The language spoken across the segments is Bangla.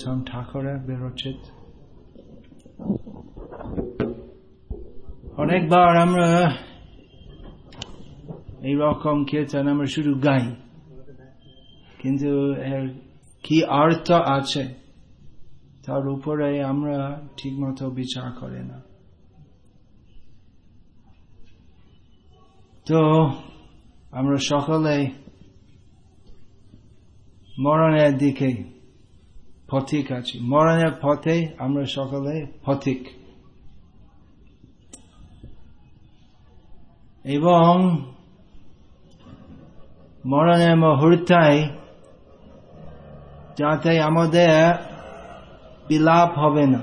নরোত্তম ঠাকুরের বিরচিত অনেকবার আমরা এইরকম কীর্তন আমরা শুধু গাই কিন্তু এর কি অর্থ আছে তার উপরে আমরা ঠিকমতো বিচার করে না তো আমরা সকলে মরণের দিকে পথিক আছি। মরণের পথে আমরা সকলে পথিক। এবং মরণের মুহূর্তায় যাতে আমাদের বিলাপ হবে না।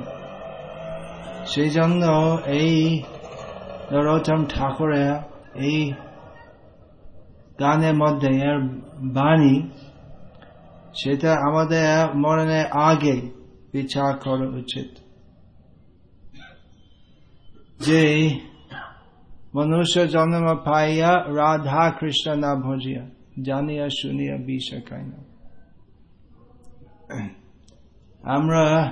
সেই জন্য এই নরোত্তম ঠাকুরের এই গানের মধ্যে এর বাণী সেটা আমাদের মরণের আগে বিচার করা উচিত। যে মনুষ্য জন্ম পাইয়া রাধা কৃষ্ণ না ভজিয়া জানিয়া শুনিয়া বিষ না। আমরা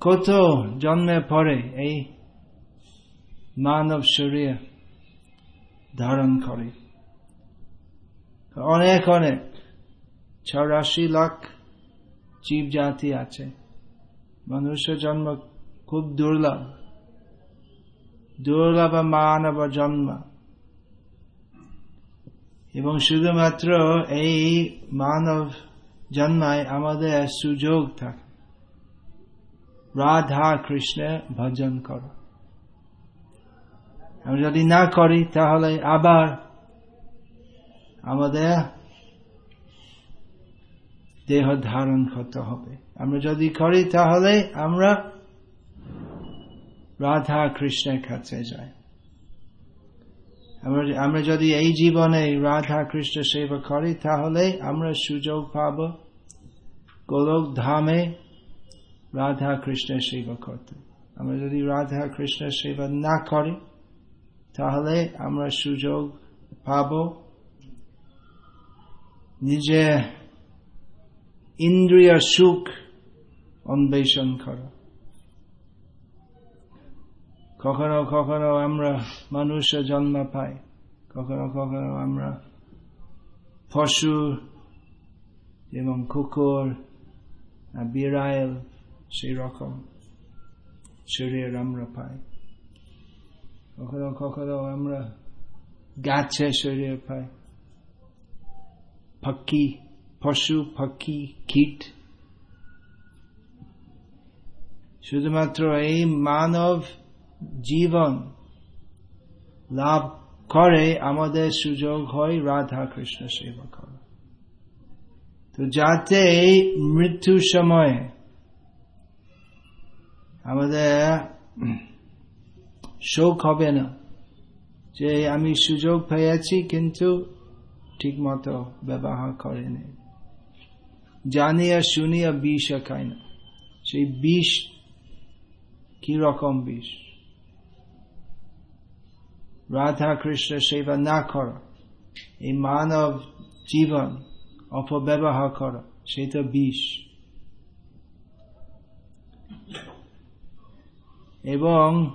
কত জন্মের পরে এই মানব শরীর ধারণ করে। অনেক অনেক। চৌরাশি লাখ জীব জাতি আছে। মনুষ্য জন্ম খুব দুর্লভ। দুর্লভ মানব জন্ম। এবং শুধুমাত্র এই মানব জন্মায় আমাদের সুযোগ থাকে। রাধা কৃষ্ণের ভজন করো। আমি যদি না করি, তাহলে আবার আমাদের দেহ ধারণ করতে হবে। আমরা যদি করি, তাহলে আমরা রাধা কৃষ্ণের কাছে যাই। আমরা যদি এই জীবনে রাধা কৃষ্ণ সেবা করি, তাহলে আমরা সুযোগ পাব গোলক ধামে রাধা কৃষ্ণের সেবা করতে। আমরা যদি রাধা কৃষ্ণের সেবা না করি, তাহলে আমরা সুযোগ পাব নিজে ইন্দ্রিয় সুখ, অন্বেষণ করা। কখনো কখনো আমরা মানুষ জন্ম পাই, কখনো কখনো আমরা পশু এবং কুকুর বিড়াইল সেই রকম শরীর আমরা পাই। কখনো কখনো আমরা গাছে শরীর পাই, পাখি পশু, পাখি, কীট। শুধুমাত্র এই মানব জীবন লাভ করে আমাদের সুযোগ হয় রাধা কৃষ্ণ সেবা করা। তো যাতে মৃত্যু সময়ে আমাদের শোক হবে না, যে আমি সুযোগ পেয়েছি কিন্তু ঠিক মতো ব্যবহার করেনি। জানিয়া শুনিয়া বিষ খায় না। সেই বিষ কি রকম বিষ? রাধা কৃষ্ণ সেবা না করা, এই মানব জীবন অপব্যবহার করা সেটা বিষ। এবং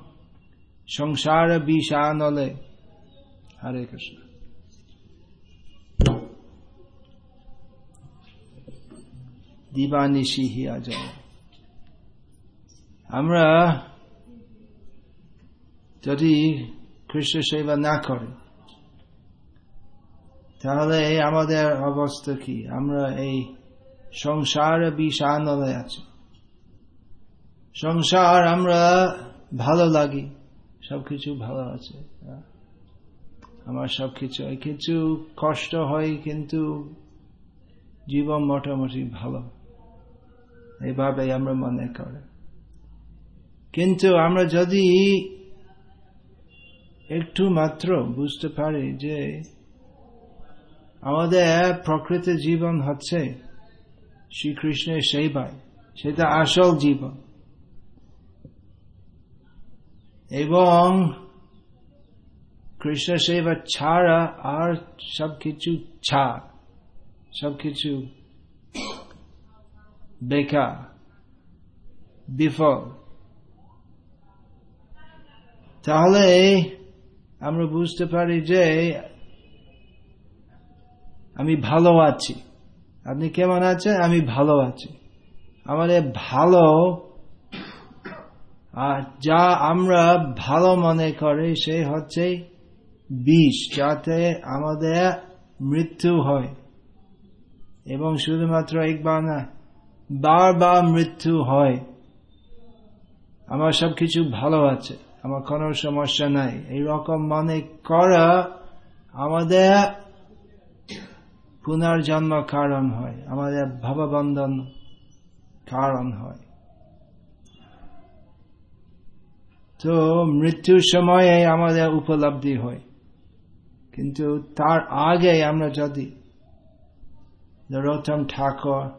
সংসার বিষ আনলে হরে কৃষ্ণ। দিবানিশি হিয়া যায় আমরা যদি কৃষ্ণ সেবা না করে, তাহলে আমাদের অবস্থা কি? আমরা এই সংসার বিষানলে আছি। সংসার আমরা ভালো লাগি, সবকিছু ভালো আছে। আমার সবকিছু, কিছু কষ্ট হয় কিন্তু জীবন মোটামুটি ভালো। এইভাবে আমরা মনে করে। কিন্তু আমরা যদি একটু মাত্র বুঝতে পারি যে আমাদের প্রকৃত জীবন হচ্ছে শ্রীকৃষ্ণের সেবায়। সেটা আসল জীবন। এবং কৃষ্ণ সেবা ছাড়া আর সবকিছু ছাড়, সবকিছু বেকার বিফল তাহলে আমরা বুঝতে পারি যে আমি ভালো আছি আপনি কেমন আছেন আমি ভালো আছি আমাদের ভালো আর যা আমরা ভালো মনে করি সে হচ্ছে বিষ যাতে আমাদের মৃত্যু হয় এবং শুধুমাত্র একবার না বারবার মৃত্যু হয়। আমার সব কিছু ভালো আছে। আমার কোনো সমস্যা নাই। এইরকম মনে করা আমাদের পুনর্জন্ম কারণ হয়। আমাদের ভাববন্ধন কারণ হয়। তো মৃত্যুর সময়ে আমাদের উপলব্ধি হয়। কিন্তু তার আগে আমরা যদি নরোত্তম ঠাকুর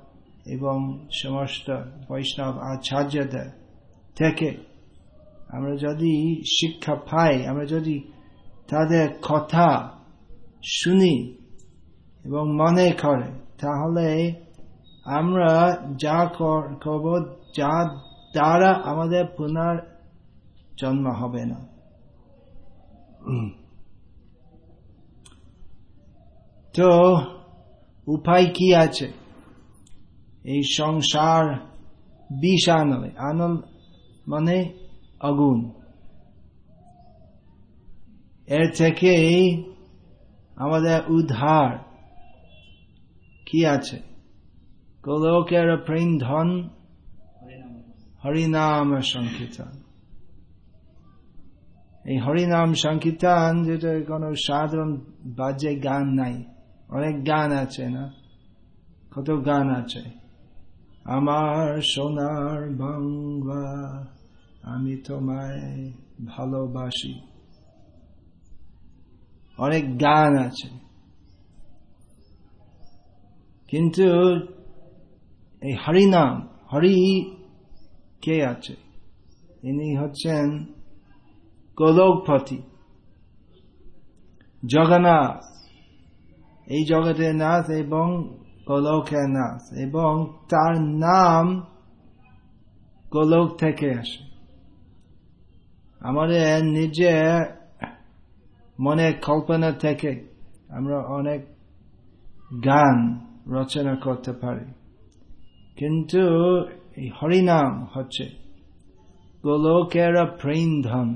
এবং সমস্ত বৈষ্ণব আচার্যদের থেকে আমরা যদি শিক্ষা পাই আমরা যদি তাদের কথা শুনি এবং মনে করে তাহলে আমরা যা করব যা দ্বারা আমাদের পুনর জন্ম হবে না। তো উপায় কি আছে? এই সংসার বিষ আনলে, আনল মানে আগুন। এর থেকে আমাদের উদ্ধার কি আছে? গোলকের প্রেম ধন হরিনাম সংকীর্তন। এই হরিনাম সংকীর্তন যেটা কোনো সাধারণ বাজে গান নাই। অনেক গান আছে না? কত গান আছে? আমার সোনার বাংলা আমি তোমায় ভালোবাসি। অনেক গান আছে। কিন্তু এই হরিনাম, হরি কে আছে? ইনি হচ্ছেন গোলকপতি জগন্নাথ। এই জগতের নাথ এবং গোলকের নাথ এবং তার নাম গোলক থেকে আসে আমাদের নিজে মনে কল্পনা থেকে আমরা অনেক গান রচনা করতে পারি কিন্তু এই হরিনাম হচ্ছে গোলকের প্রেম ধন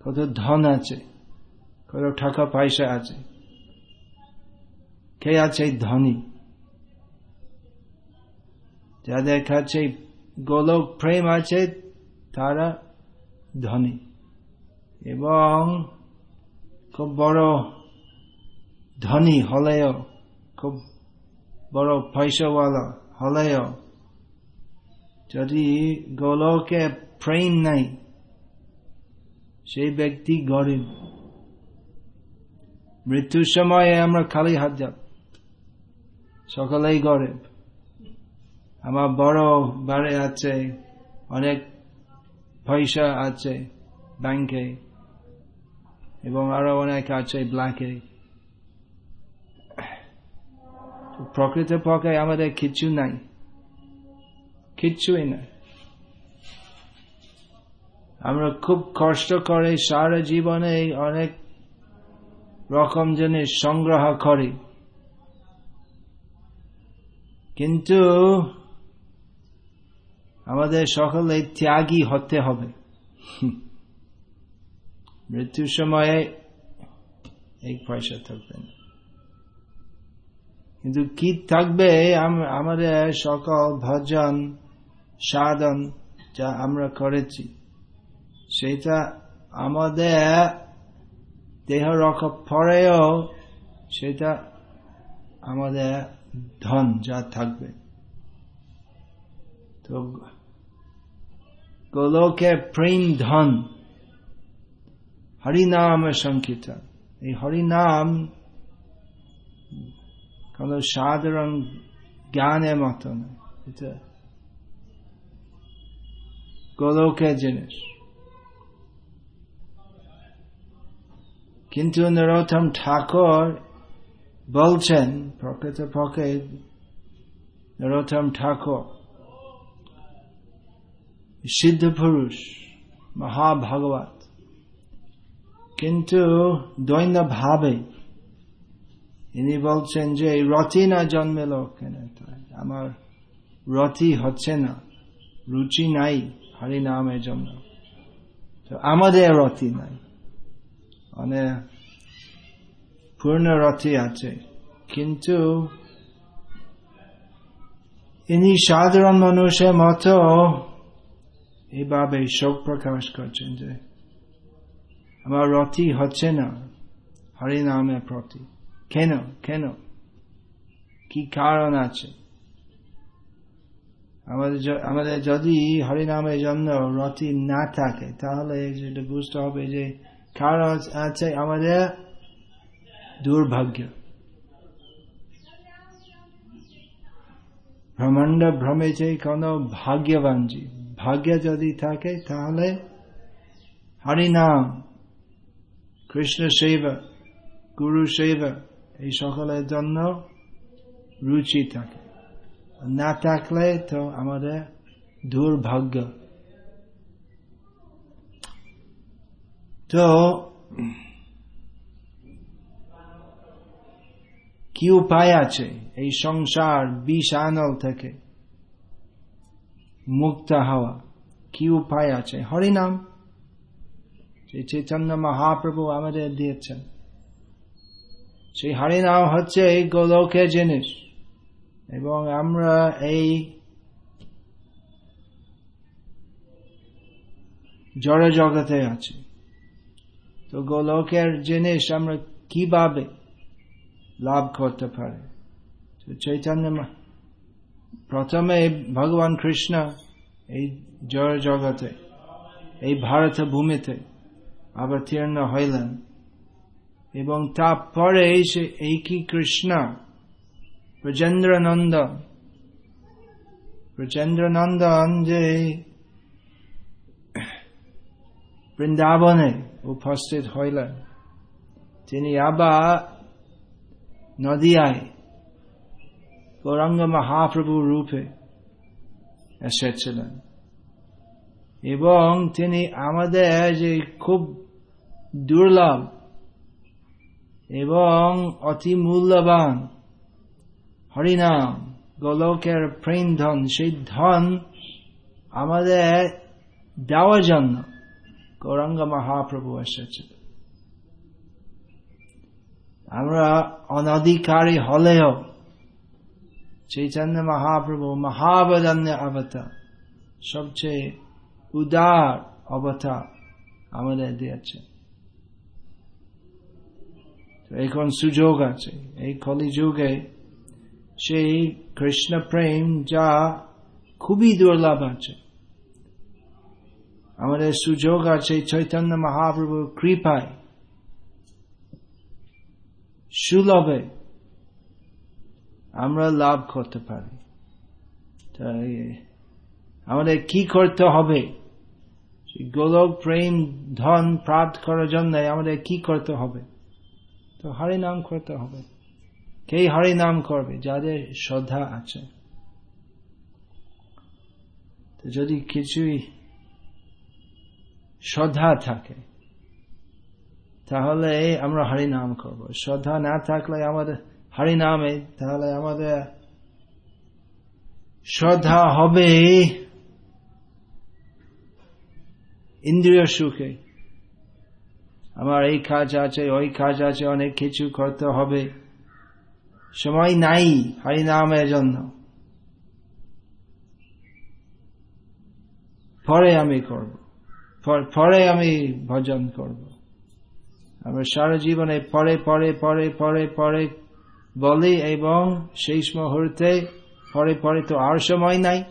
কত ধন আছে কত টাকা পয়সা আছে কে আছে ধনী? যাদের কাছে গোলক প্রেম আছে, তারা ধনী। এবং খুব বড় ধনী হলেও, খুব বড় পয়সাওয়ালা হলেও, যদি গোলকে প্রেম নাই, সেই ব্যক্তি গরিব। মৃত্যুর সময়ে আমরা খালি হাত যাব। সকলেই গরিব। আমার বড় বাড়ি আছে, অনেক পয়সা আছে ব্যাংকে এবং আরও অনেক আছে ব্ল্যাকে প্রকৃত পক্ষে আমাদের কিছু নাই। কিচ্ছুই নাই। আমরা খুব কষ্ট করে সারা জীবনে অনেক রকম জিনিস সংগ্রহ করি। কিন্তু আমাদের সকলে ত্যাগী হতে হবে। মৃত্যুর সময়ে এক পয়সা থাকবে না। কিন্তু কি থাকবে? আমাদের সকল ভজন, সাধন যা আমরা করেছি, সেটা আমাদের দেহ রক্ষা পরেও সেটা আমাদের ধন যা থাকবে। তো গোলকের প্রেম ধন। হরিনাম সংকীর্তন এই হরিনাম কোন সাধারণ জ্ঞানের মতো না। এটা গোলকের জিনিস। কিন্তু নরোত্তম ঠাকুর বলছেন প্রকৃত পক্ষে নরোত্তম ঠাকুর সিদ্ধ পুরুষ মহাভাগবত কিন্তু দৈন্য ভাবে ইনি বলছেন যে রতি না জন্মেল কেন আমার রতি হচ্ছে না রুচি নাই হরি নামের জন্য তো আমাদের রতি নাই মানে পূর্ণ রতি আছে। কিন্তু ইনি সাধারণ মানুষের মতো এইভাবে শোক প্রকাশ করছেন যে, আমার রথি হচ্ছে না হরি নামের প্রতি। কেন? কেন? কি কারণ আছে? আমাদের আমাদের যদি হরিনামের জন্য রতি না থাকে, তাহলে যেটা বুঝতে হবে যে কারণ আছে আমাদের দুর্ভাগ্য। ব্রহ্মাণ্ড ভ্রমেছে কোন ভাগ্যবানজি ভাগ্য যদি থাকে, তাহলে হরিনাম, কৃষ্ণ সেবা, গুরু সেবা, এই সকলের জন্য রুচি থাকে। না থাকলে তো আমাদের দুর্ভাগ্য। তো কি উপায় আছে এই সংসার বিষ আনল থেকে? মুক্ত হওয়া, কি উপায় আছে? হরিনাম। সেই চৈতন্য মহাপ্রভু আমাদের দিয়েছেন। সেই হরিনাম হচ্ছে এই গোলকের জিনিস। এবং আমরা এই জড় জগতে আছি। তো গোলকের জিনিস আমরা কীভাবে লাভ করতে পারে। চৈতন্য প্রথমে ভগবান কৃষ্ণ এই জড় জগতে, এই ভারত ভূমিতে অবতীর্ণ হইলেন এবং তারপরে সে, এই কি কৃষ্ণ ব্রজেন্দ্র নন্দন ব্রজেন্দ্র নন্দন যে বৃন্দাবনে উপস্থিত হইলেন, তিনি আবার নদিয়ায় গৌরাঙ্গ মহাপ্রভু রূপে এসেছিলেন এবং তিনি আমাদের যে খুব দুর্লভ এবং অতি মূল্যবান হরিনাম গোলকের প্রেম ধন সেই ধন আমাদের দেওয়ার জন্য গৌরাঙ্গ মহাপ্রভু এসেছিল আমরা অনধিকারী হলেও চৈতন্য মহাপ্রভু মহাবদান্য অবতার, সবচেয়ে উদার অবতার আমাদের দিয়েছে। এখন সুযোগ আছে। এই কলি যুগে সেই কৃষ্ণ প্রেম যা খুবই দুর্লভ আছে। আমাদের সুযোগ আছে চৈতন্য মহাপ্রভুর কৃপায় সুলভে আমরা লাভ করতে পারি। আমাদের কি করতে হবে? গোলক, প্রেম, ধন প্রাপ্ত করার জন্য আমাদের কি করতে হবে? তো হরি নাম করতে হবে। কে হরি নাম করবে? যাদের শ্রদ্ধা আছে। তো যদি কিছুই শ্রদ্ধা থাকে তাহলে আমরা হরি নাম করব। শ্রদ্ধা না থাকলে আমাদের হরি নামে তাহলে আমাদের শ্রদ্ধা হবে ইন্দ্রিয় সুখে। আমার এই কাজ আছে, ওই কাজ আছে, অনেক কিছু করতে হবে। সময় নাই হরি নামের জন্য। পরে আমি করব। পরে আমি ভজন করব। আমরা সারা জীবনে পরে পরে পরে পরে পরে বলি এবং শেষ মুহূর্তে পরে পরে তো আর সময় নাই।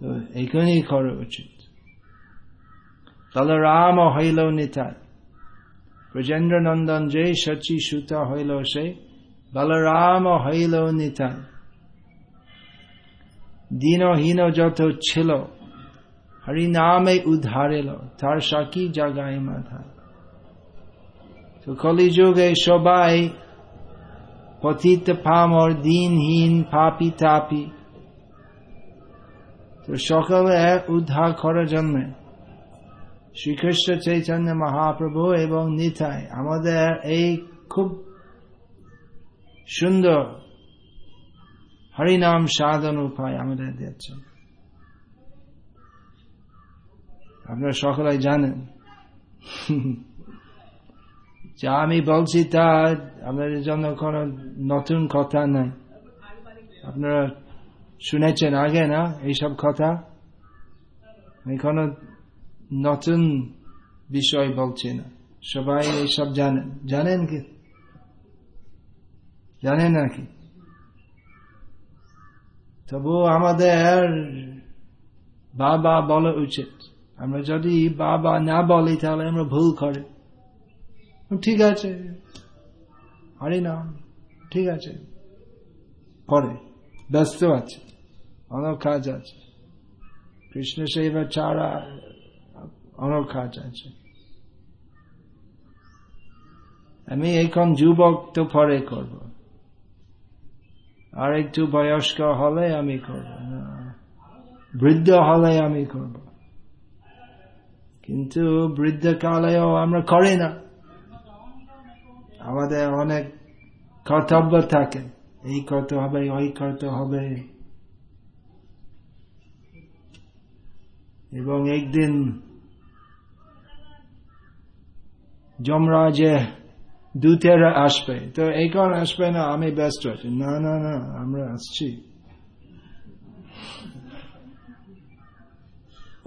তো এইখানেই করা উচিত। তাহলে রাম হইল নিতাই। ব্রজেন্দ্র নন্দন যে সচি সুতা হইল সে, বলরাম হইল নিতাই। দিনহীন যত ছিল হরি নামে উদ্ধারেল তার সাকি জাগায় মাথায় তো কলিযুগে সবাই পতিত পামর দিনহীন পাপি তাপি তো সকলে উদ্ধার করার জন্য শ্রীকৃষ্ণ চৈতন্য মহাপ্রভু এবং নিতাই আমাদের এই খুব সুন্দর হরিনাম সাধন উপায় আমাদের দিয়েছেন আপনারা সকলে জানেন। যা আমি বলছি তা আপনাদের জন্য কোন নতুন কথা নাই। আপনারা শুনেছেন আগে না এইসব কথা? আমি কোনো নতুন বিষয় বলছি না। সবাই এইসব জানেন জানেন কি? জানেন নাকি তবু আমাদের বাবা বলা উচিত। আমরা যদি বাবা না বলি, তাহলে আমরা ভুল করে। ঠিক আছে। হরি না, ঠিক আছে। পরে ব্যস্ত আছে, অনেক কাজ আছে। কৃষ্ণ সেবা ছাড়া অনেক কাজ আছে। আমি এখন যুবক তো পরে করব। আর একটু বয়স্ক হলে আমি করব। বৃদ্ধ হলে আমি করব। কিন্তু বৃদ্ধ কালেও আমরা করি না। আমাদের অনেক কর্তব্য থাকে। এই করতে হবে, ওই করতে হবে। এবং একদিন যমরাজে দূতেরা আসবে। তো এই এখন আসবে না, আমি ব্যস্ত আছি। না না না, আমরা আসছি।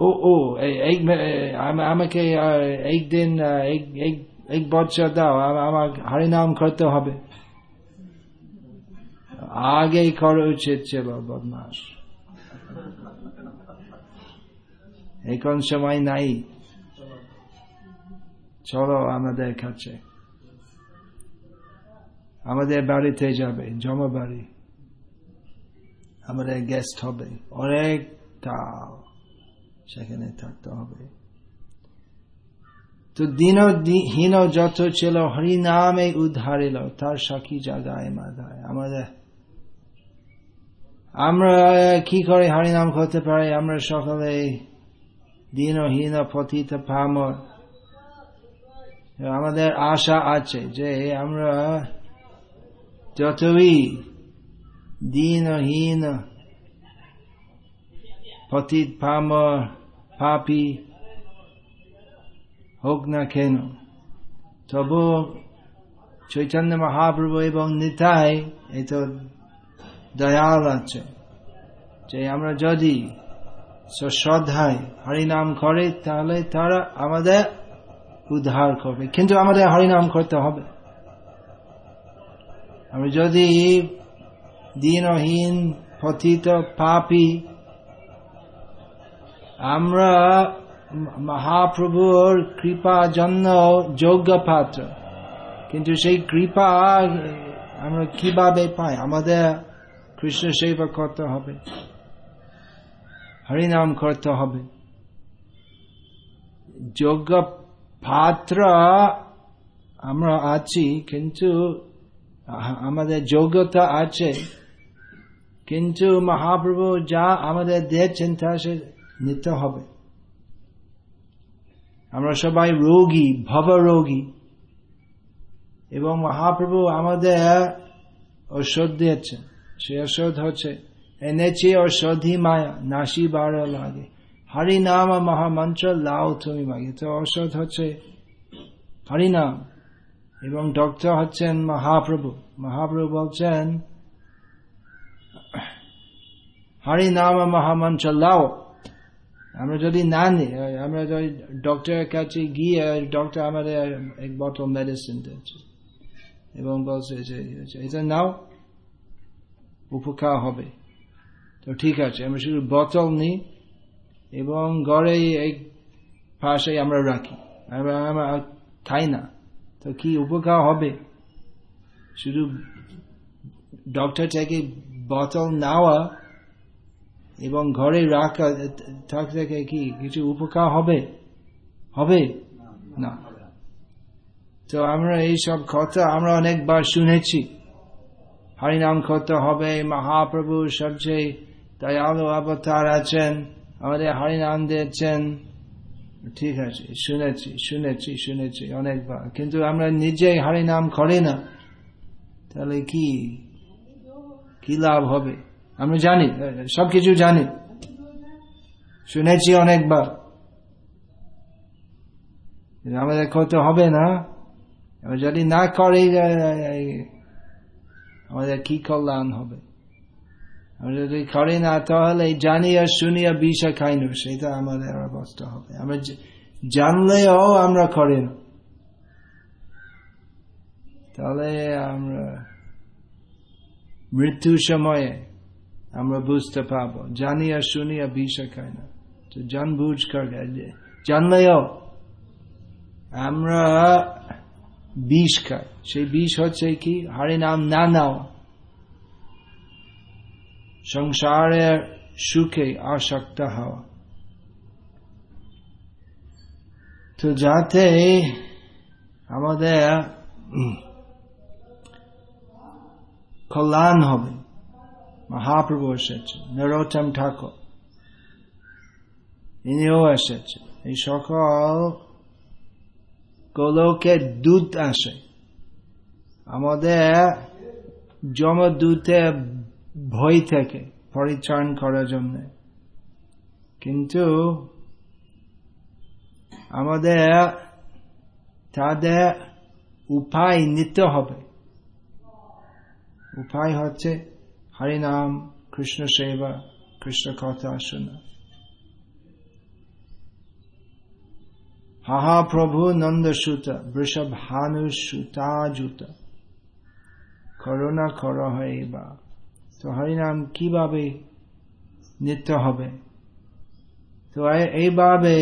ও আমাকে একদিন এক বছর দাও আমার হরিনাম করতে হবে আগে করা উচিত ছিল বদমাস এখন সময় নাই চলো আমাদের কাছে আমাদের বাড়িতে যাবে জমা বাড়ি আমাদের গেস্ট হবে অনেক কাল সেখানে থাকতে হবে। তো দিন হীন যত ছিল হরিনামে উদ্ধারিল তার সাক্ষী জাগায় মাধায় আমাদের, আমরা কি করে হরিনাম করতে পারি? আমরা সকলে দিনহীন পতিত পামর আমাদের আশা আছে যে আমরা যতই দিনহীন পতিত পামর পাপি হোক না কেন তবু চৈতন্য মহাপ্রভু এবং নিতাই এই তো দয়াল আছে যে আমরা যদি শ্রদ্ধায় হরিনাম করে তাহলে তারা আমাদের উদ্ধার করবে কিন্তু আমাদের হরিনাম করতে হবে আমরা যদি দিনহীন পতিত পাপি আমরা মহাপ্রভুর কৃপা জন্য যোগ্য পাত্র। কিন্তু সেই কৃপা আমরা কীভাবে পাই? আমাদের কৃষ্ণ সেবা করতে হবে। হরিনাম করতে হবে। যোগ্য পাত্র আমরা আছি, কিন্তু আমাদের যোগ্যতা আছে। কিন্তু মহাপ্রভু যা আমাদের দিয়েছেন তা সে নিতে হবে। আমরা সবাই রোগী ভব রোগী এবং মহাপ্রভু আমাদের ঔষধ দিয়েছেন সে ঔষধ হচ্ছে এনেছে ঔষধি মায়া, নাসি বারো লাগে। হরিনাম মহামন্ত্র, লাও তুমি মাগে। তো ঔষধ হচ্ছে হরিনাম এবং ডক্টর হচ্ছেন মহাপ্রভু। মহাপ্রভু বলছেন হরিনাম মহামন্ত্র, লাও। আমরা যদি না নিই, আমরা যদি ডক্টরের কাছে গিয়ে ডক্টর আমাদের এক বটল মেডিসিন দিয়েছে এবং বলছে যে, এটা নাও, উপকার হবে। তো ঠিক আছে, আমরা শুধু বোতল নিই এবং ঘরে এক পাশে আমরা রাখি। আমরা আমরা খাই না। তো কি উপকার হবে? শুধু ডক্টর থেকে বোতল নেওয়া এবং ঘরে রাখা থাক থেকে কি কিছু উপকার হবে? হবে? না। তো আমরা এইসব কথা আমরা অনেকবার শুনেছি। হরিনাম করতে হবে, মহাপ্রভু সবচেয়ে দয়ালু অবতার আছেন, আমাদের হরিনাম দিয়েছেন। ঠিক আছে, শুনেছি শুনেছি শুনেছি অনেকবার। কিন্তু আমরা নিজেই হরিনাম করি না। তাহলে কি কি লাভ হবে? আমরা জানি, সবকিছু জানি। শুনেছি অনেকবার। আমাদের করতে হবে না। যদি না করে আমাদের কি কল্যাণ হবে? আমরা যদি করি না, তাহলে জানিয়া শুনিয়া বিষয় খাইন সেটা আমাদের অবস্থা হবে। আমরা জানলেও আমরা করি না। তাহলে আমরা মৃত্যু সময়ে আমরা বুঝতে পারব জানিয়া শুনিয়া বিষয় খাই না। তো জান বুঝ করে জানলেও আমরা বিষ খাই। সেই বিষ হচ্ছে কি? হরিনাম না নেওয়া সংসারের সুখে আসক্ত হওয়া তো যাতে আমাদের কল্যাণ হবে। মহাপ্রভু এসেছে নরোত্তম ঠাকুর ইনিও এসেছে। এই সকল গোলকে দুধ আসে। আমাদের জমদূতে ভয় থেকে পরিত্রাণ করার জন্য। কিন্তু আমাদের তাদের উপায় নিতে হবে। উপায় হচ্ছে কৃষ্ণ কথা শোনা হাহা প্রভু নন্দ সুত বৃষভ হানু সুতা জুত করোনা কর বা তো হরিনাম কীভাবে নিতে হবে তো এইভাবে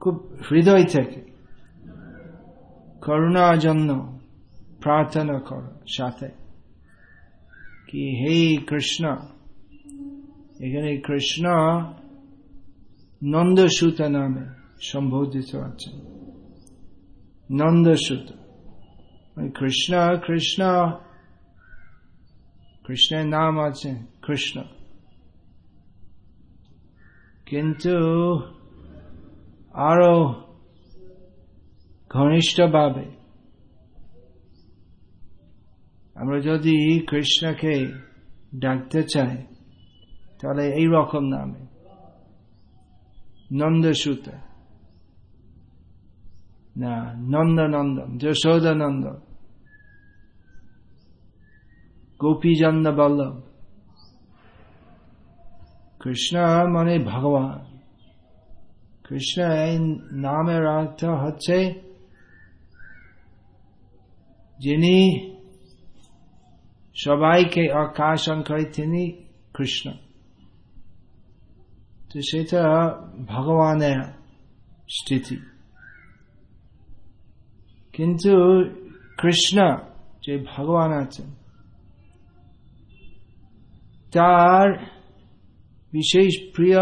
খুব হৃদয় থেকে করুণার জন্য প্রার্থনা কর সাথে কি হে কৃষ্ণ। এখানে কৃষ্ণ নন্দসূত নামে সম্বোধিত আছে। নন্দসূত। কৃষ্ণ কৃষ্ণ, কৃষ্ণের নাম আছে কৃষ্ণ। কিন্তু আরও ঘনিষ্ঠভাবে আমরা যদি কৃষ্ণকে ডাকতে চাই, তাহলে এই রকম নামে, নন্দসূত। না, নন্দনন্দন যশোদানন্দ গোপীচন্দ বল্লভ কৃষ্ণ মানে ভগবান। কৃষ্ণ এই নামের অর্থ হচ্ছে যিনি সবাইকে আকর্ষণ করে তিনি কৃষ্ণ। তো সেটা ভগবানের স্থিতি। কিন্তু কৃষ্ণ যে ভগবান আছেন, তার বিশেষ প্রিয়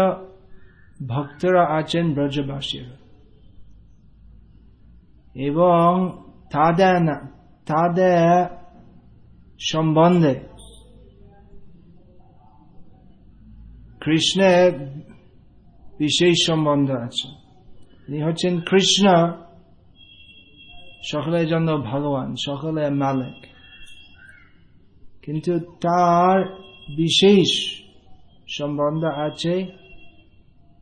ভক্তরা আছেন ব্রজবাসীরা। এবং তাদের তাদের সম্বন্ধে কৃষ্ণের বিশেষ সম্বন্ধ আছে তিনি হচ্ছেন কৃষ্ণ সকলের জন্য ভগবান সকলের মালিক কিন্তু তার বিশেষ সম্বন্ধ আছে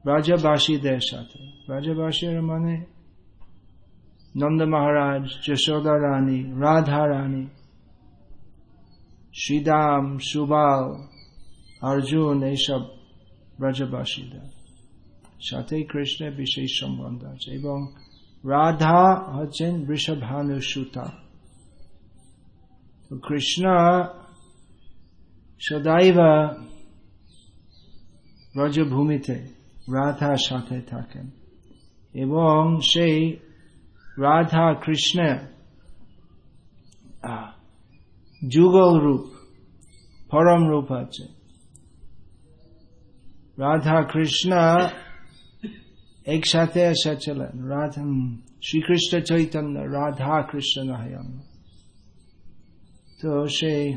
ব্রজবাসীদের সাথে ব্রজবাসীর মানে নন্দ মহারাজ যশোদা রানী রাধা রানী শ্রীদাম সুবাল অর্জুন এইসব ব্রজবাসীদের সাথে কৃষ্ণের বিশেষ সম্বন্ধ আছে এবং রাধা হচ্ছেন বৃষভানু সুতা কৃষ্ণ সদাইব ব্রজভূমিতে রাধার সাথে থাকেন এবং সেই রাধা কৃষ্ণের যুগল রূপ, পরম রূপ আছে। রাধা কৃষ্ণ একসাথে এসেছিলেন। রাধা, শ্রীকৃষ্ণ চৈতন্য, রাধা কৃষ্ণ নয়ন তো সেই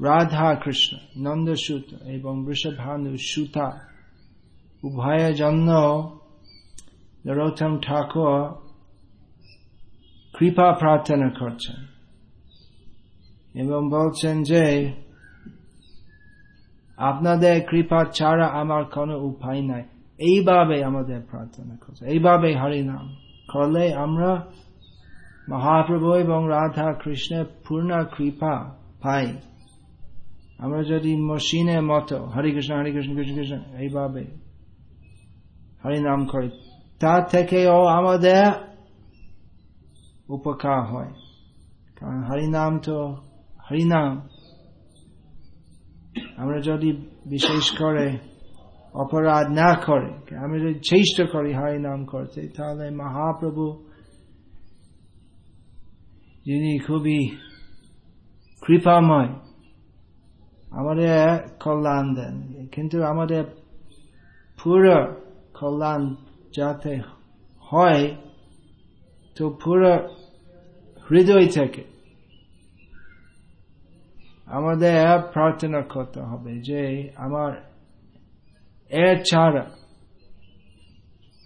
রাধা কৃষ্ণ, নন্দসূত এবং বৃষভানু সুতা উভয়ের জন্য নরোত্তম ঠাকুর কৃপা প্রার্থনা করছেন। এবং বলছেন যে, আপনাদের কৃপা ছাড়া আমার কোনো উপায় নাই। এইভাবে আমাদের প্রার্থনা করছে। এইভাবে হরিনাম করলে আমরা মহাপ্রভু এবং রাধা কৃষ্ণের পূর্ণ কৃপা পাই। আমরা যদি মশিনের মতো হরে কৃষ্ণ হরে কৃষ্ণ কৃষ্ণ কৃষ্ণ এইভাবে হরিনাম করি তা থেকেও আমাদের উপকার হয়। কারণ হরিনাম তো হরিনাম আমরা যদি বিশেষ করে অপরাধ না করে, আমি যদি চেষ্টা করি হরিনাম করতে, তাহলে মহাপ্রভু, যিনি খুবই কৃপাময়, আমাদের কল্যাণ দেন। কিন্তু আমাদের পুরো কল্যাণ যাতে হয়, তো পুরো হৃদয় থেকে আমাদের প্রার্থনা করতে হবে যে আমার এর ছাড়া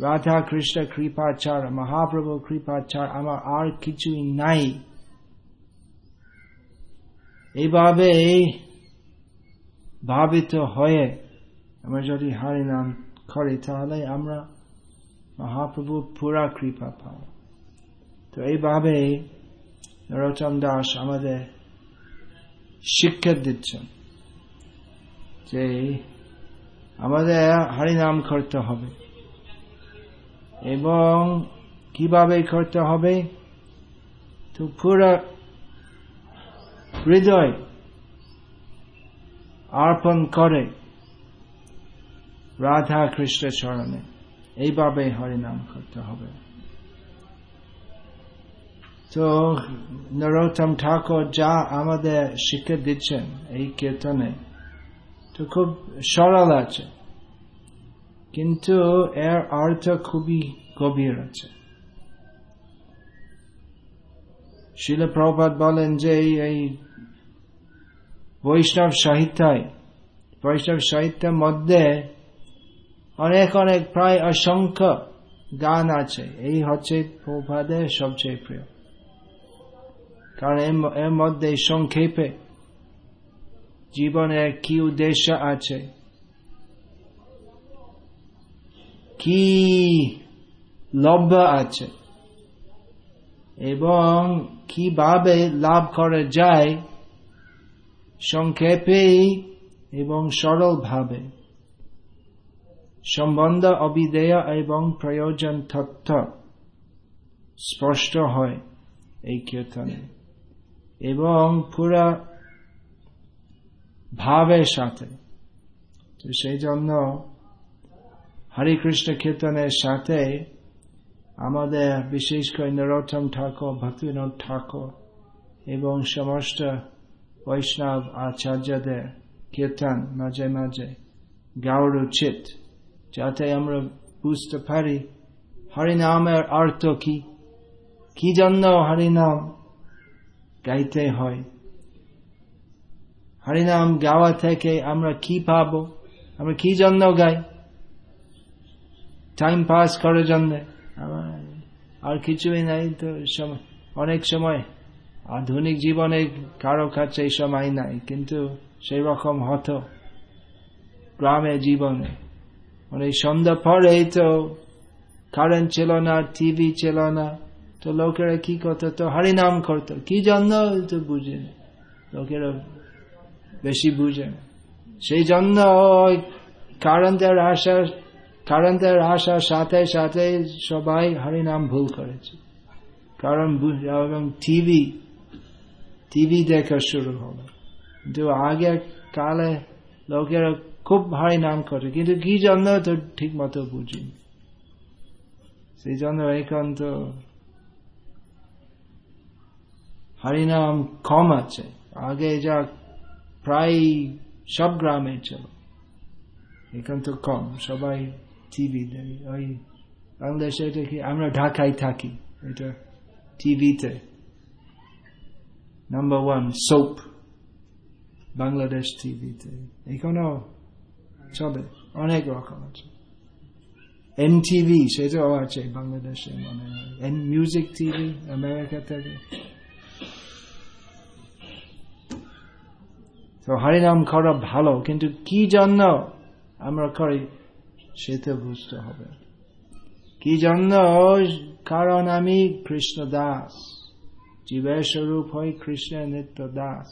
রাধা কৃষ্ণ কৃপা ছাড়া, মহাপ্রভু কৃপা ছাড়া আমার আর কিছুই নাই। এইভাবে ভাবিত হয়ে আমরা যদি হরিনাম করি, তাহলে আমরা মহাপ্রভু পুরা কৃপা পাব। তো এইভাবে নরোত্তম দাস আমাদের শিক্ষা দিচ্ছেন যে আমাদের হরিনাম করতে হবে। এবং কীভাবে করতে হবে? তো পুরো হৃদয় অর্পণ করে রাধা কৃষ্ণ চরণে। এইভাবে হরিনাম করতে হবে। তো নরোত্তম ঠাকুর যা আমাদের শিক্ষা দিচ্ছেন এই কীর্তনে, তো খুব সরল আছে। কিন্তু এর অর্থ খুবই গভীর আছে। শিল প্রভাত বলেন যে এই বৈষ্ণব সাহিত্যায় বৈষ্ণব সাহিত্যের মধ্যে অনেক অনেক, প্রায় অসংখ্য গান আছে। এই হচ্ছে প্রভাদের সবচেয়ে প্রিয়। কারণ এর মধ্যে সংক্ষেপে জীবনের কি উদ্দেশ্য আছে? কি লভ্য আছে? এবং কীভাবে লাভ করা যায়? সংক্ষেপে এবং সরল ভাবে সম্বন্ধ অবিধেয় এবং প্রয়োজন তথ্য স্পষ্ট হয় এই কীর্তনে। এবং পুরা ভাবের সাথে। তো সেই জন্য হরে কৃষ্ণ কীর্তনের সাথে আমাদের বিশেষ করে নরোত্তম ঠাকুর, ভক্তিবিনোদ ঠাকুর এবং সমস্ত বৈষ্ণব আচার্যদের কীর্তন মাঝে মাঝে গাওয়ার উচিত, যাতে আমরা বুঝতে পারি হরিনামের অর্থ কি? কি জন্য হরিনাম গাইতে হয়। হরিনাম গাওয়া থেকে আমরা কি পাব? আমরা কি জন্য গাই? টাইম পাস করার জন্য। আর কিছুই নাই তো অনেক সময় আধুনিক জীবনে কারও কাছে এই সময় নাই, কিন্তু সেই রকম হতো গ্রামে জীবনে। মানে সন্ধ্যা পরে তো কারেন্ট ছিল না টিভি ছিল না। তো লোকেরা কি করতো? তো হরিনাম করতো। কি জন্য তো বুঝে লোকেরা বেশি বুঝে সেই জন্য কারেন্টের আশা, কারেন্টের আশার সাথে সাথে সবাই হরিনাম ভুল করেছে। কারণ এবং টিভি টিভি দেখা শুরু হলো কিন্তু আগে কালে লোকেরা খুব হরিনাম করে কিন্তু কি জন্য তো ঠিক মতো বুঝিনি। সেই জন্য এখন তো হরিনাম কম আছে। আগে যা প্রায় সব গ্রামে ছিল এখন তো কম, সবাই টিভি ওই বাংলাদেশে এটা কি, আমরা ঢাকায় থাকি। এটা টিভিতে নাম্বার ওয়ান সোপ বাংলাদেশ টিভিতে এখানেও চলে, অনেক রকম আছে। এন টিভি সেটাও আছে বাংলাদেশে মনে এন মিউজিক টিভি আমেরিকা থেকে। তো হরিনাম করা ভালো কিন্তু কি জন্য আমরা করি সেটা বুঝতে হবে কি জন্য কারণ আমি কৃষ্ণ দাস জীবের স্বরূপ হয় কৃষ্ণ নিত্য দাস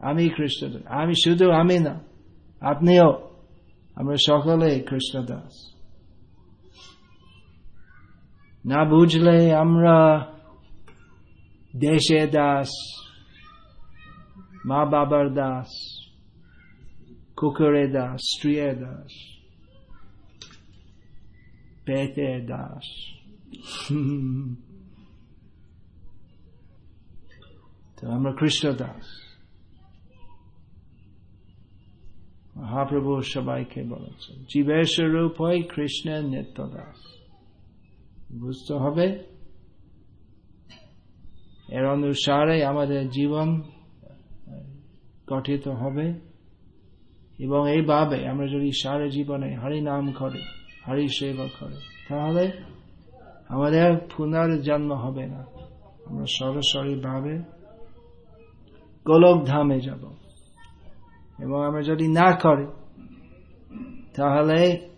আমি কৃষ্ণ আমি শুধু আমি না আপনিও আমরা সকলে কৃষ্ণ দাস না বুঝলে আমরা দেশে দাস মা বাবার দাস দাস পেটে দাস তো আমরা কৃষ্ণ দাস মহাপ্রভু সবাইকে বলেছেন জীবের স্বরূপ হয় কৃষ্ণের নিত্য দাস বুঝতে হবে এর অনুসারে আমাদের জীবন গঠিত হবে এবং এইভাবে আমরা যদি সারা জীবনে হরি নাম করি, হরি সেবা করে, তাহলে আমাদের পুনর্জন্ম হবে না। আমরা সরাসরি ভাবে গোলক ধামে যাব। এবং আমরা যদি না করি, তাহলে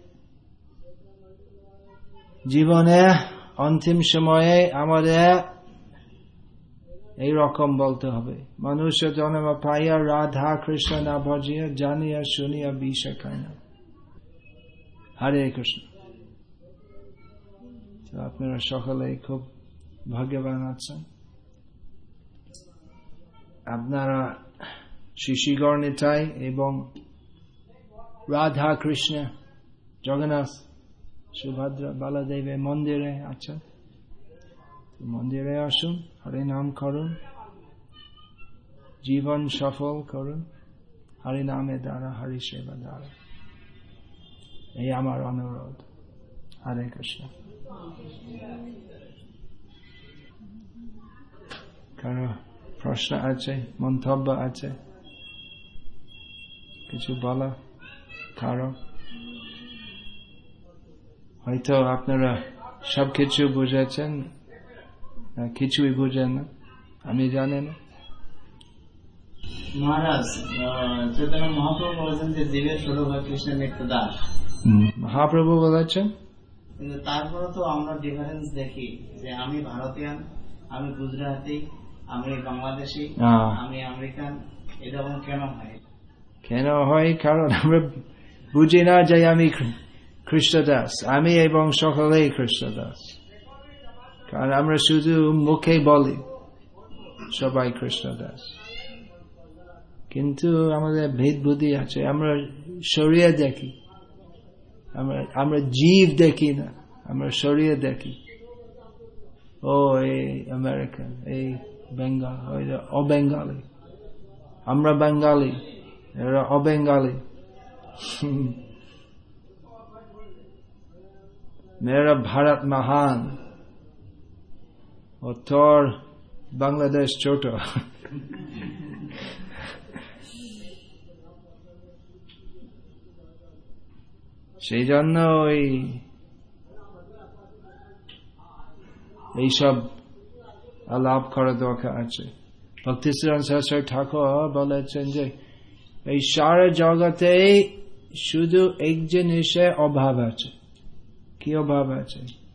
জীবনে অন্তিম সময়ে আমাদের এই রকম বলতে হবে। মনুষ্য জন্ম পাইয়া রাধা কৃষ্ণ না ভজিয়া জানিয়া শুনিয়া বিষ খায় না। হরে কৃষ্ণ। আপনারা সকলে খুব ভাগ্যবান আছেন। আপনারা শিশিগর নিতাই এবং রাধা কৃষ্ণ, জগন্নাথ, সুভদ্রা, বালাদেবের মন্দিরে আছেন। মন্দিরে আসুন হরে নাম করুন, জীবন সফল করুন হরি নামে দ্বারা হরি সেবা দ্বারা। এই আমার অনুরোধ। হরে কৃষ্ণ। কারও প্রশ্ন আছে, মন্তব্য আছে? কিছু বলা কারও হয়তো আপনারা সবকিছু বুঝেছেন কিছুই বুঝেন না। আমি জানি না মহারাজ চৈতন্য মহাপ্রভু বলেছেন যে জীবের স্বরূপ হয় কৃষ্ণের নিত্য দাস। মহাপ্রভু বলেছেন? কিন্তু তারপরে তো আমরা ডিফারেন্স দেখি যে আমি ভারতীয়ান আমি গুজরাটি আমি বাংলাদেশি আমি আমেরিকান এরকম কেন হয়? কেন হয়? কারণ আমরা বুঝি না যে আমি খ্রিস্টদাস। আমি এবং সকলেই খ্রিস্টদাস। কারণ আমরা শুধু মুখে বলি, সবাই কৃষ্ণ দাস কিন্তু আমাদের ভেদ বুদ্ধি আছে, আমরা শরীরে দেখি, আমরা আমরা জীব দেখি না, আমরা শরীরে দেখি। ও, এই আমেরিকান, এই বেঙ্গল অবেঙ্গালি। আমরা বেঙ্গালি, এরা অবেঙ্গালি। মেয়েরা ভারত মহান। और তোর বাংলাদেশ ছোট। সেই জন্য ওই এইসব আলাপ করা দরকার আছে। ভক্তিশ্রী শাস্ত্রী ঠাকুর বলেছেন যে এই সারা জগতে শুধু এক জিনিসের অভাব আছে। কি অভাব আছে?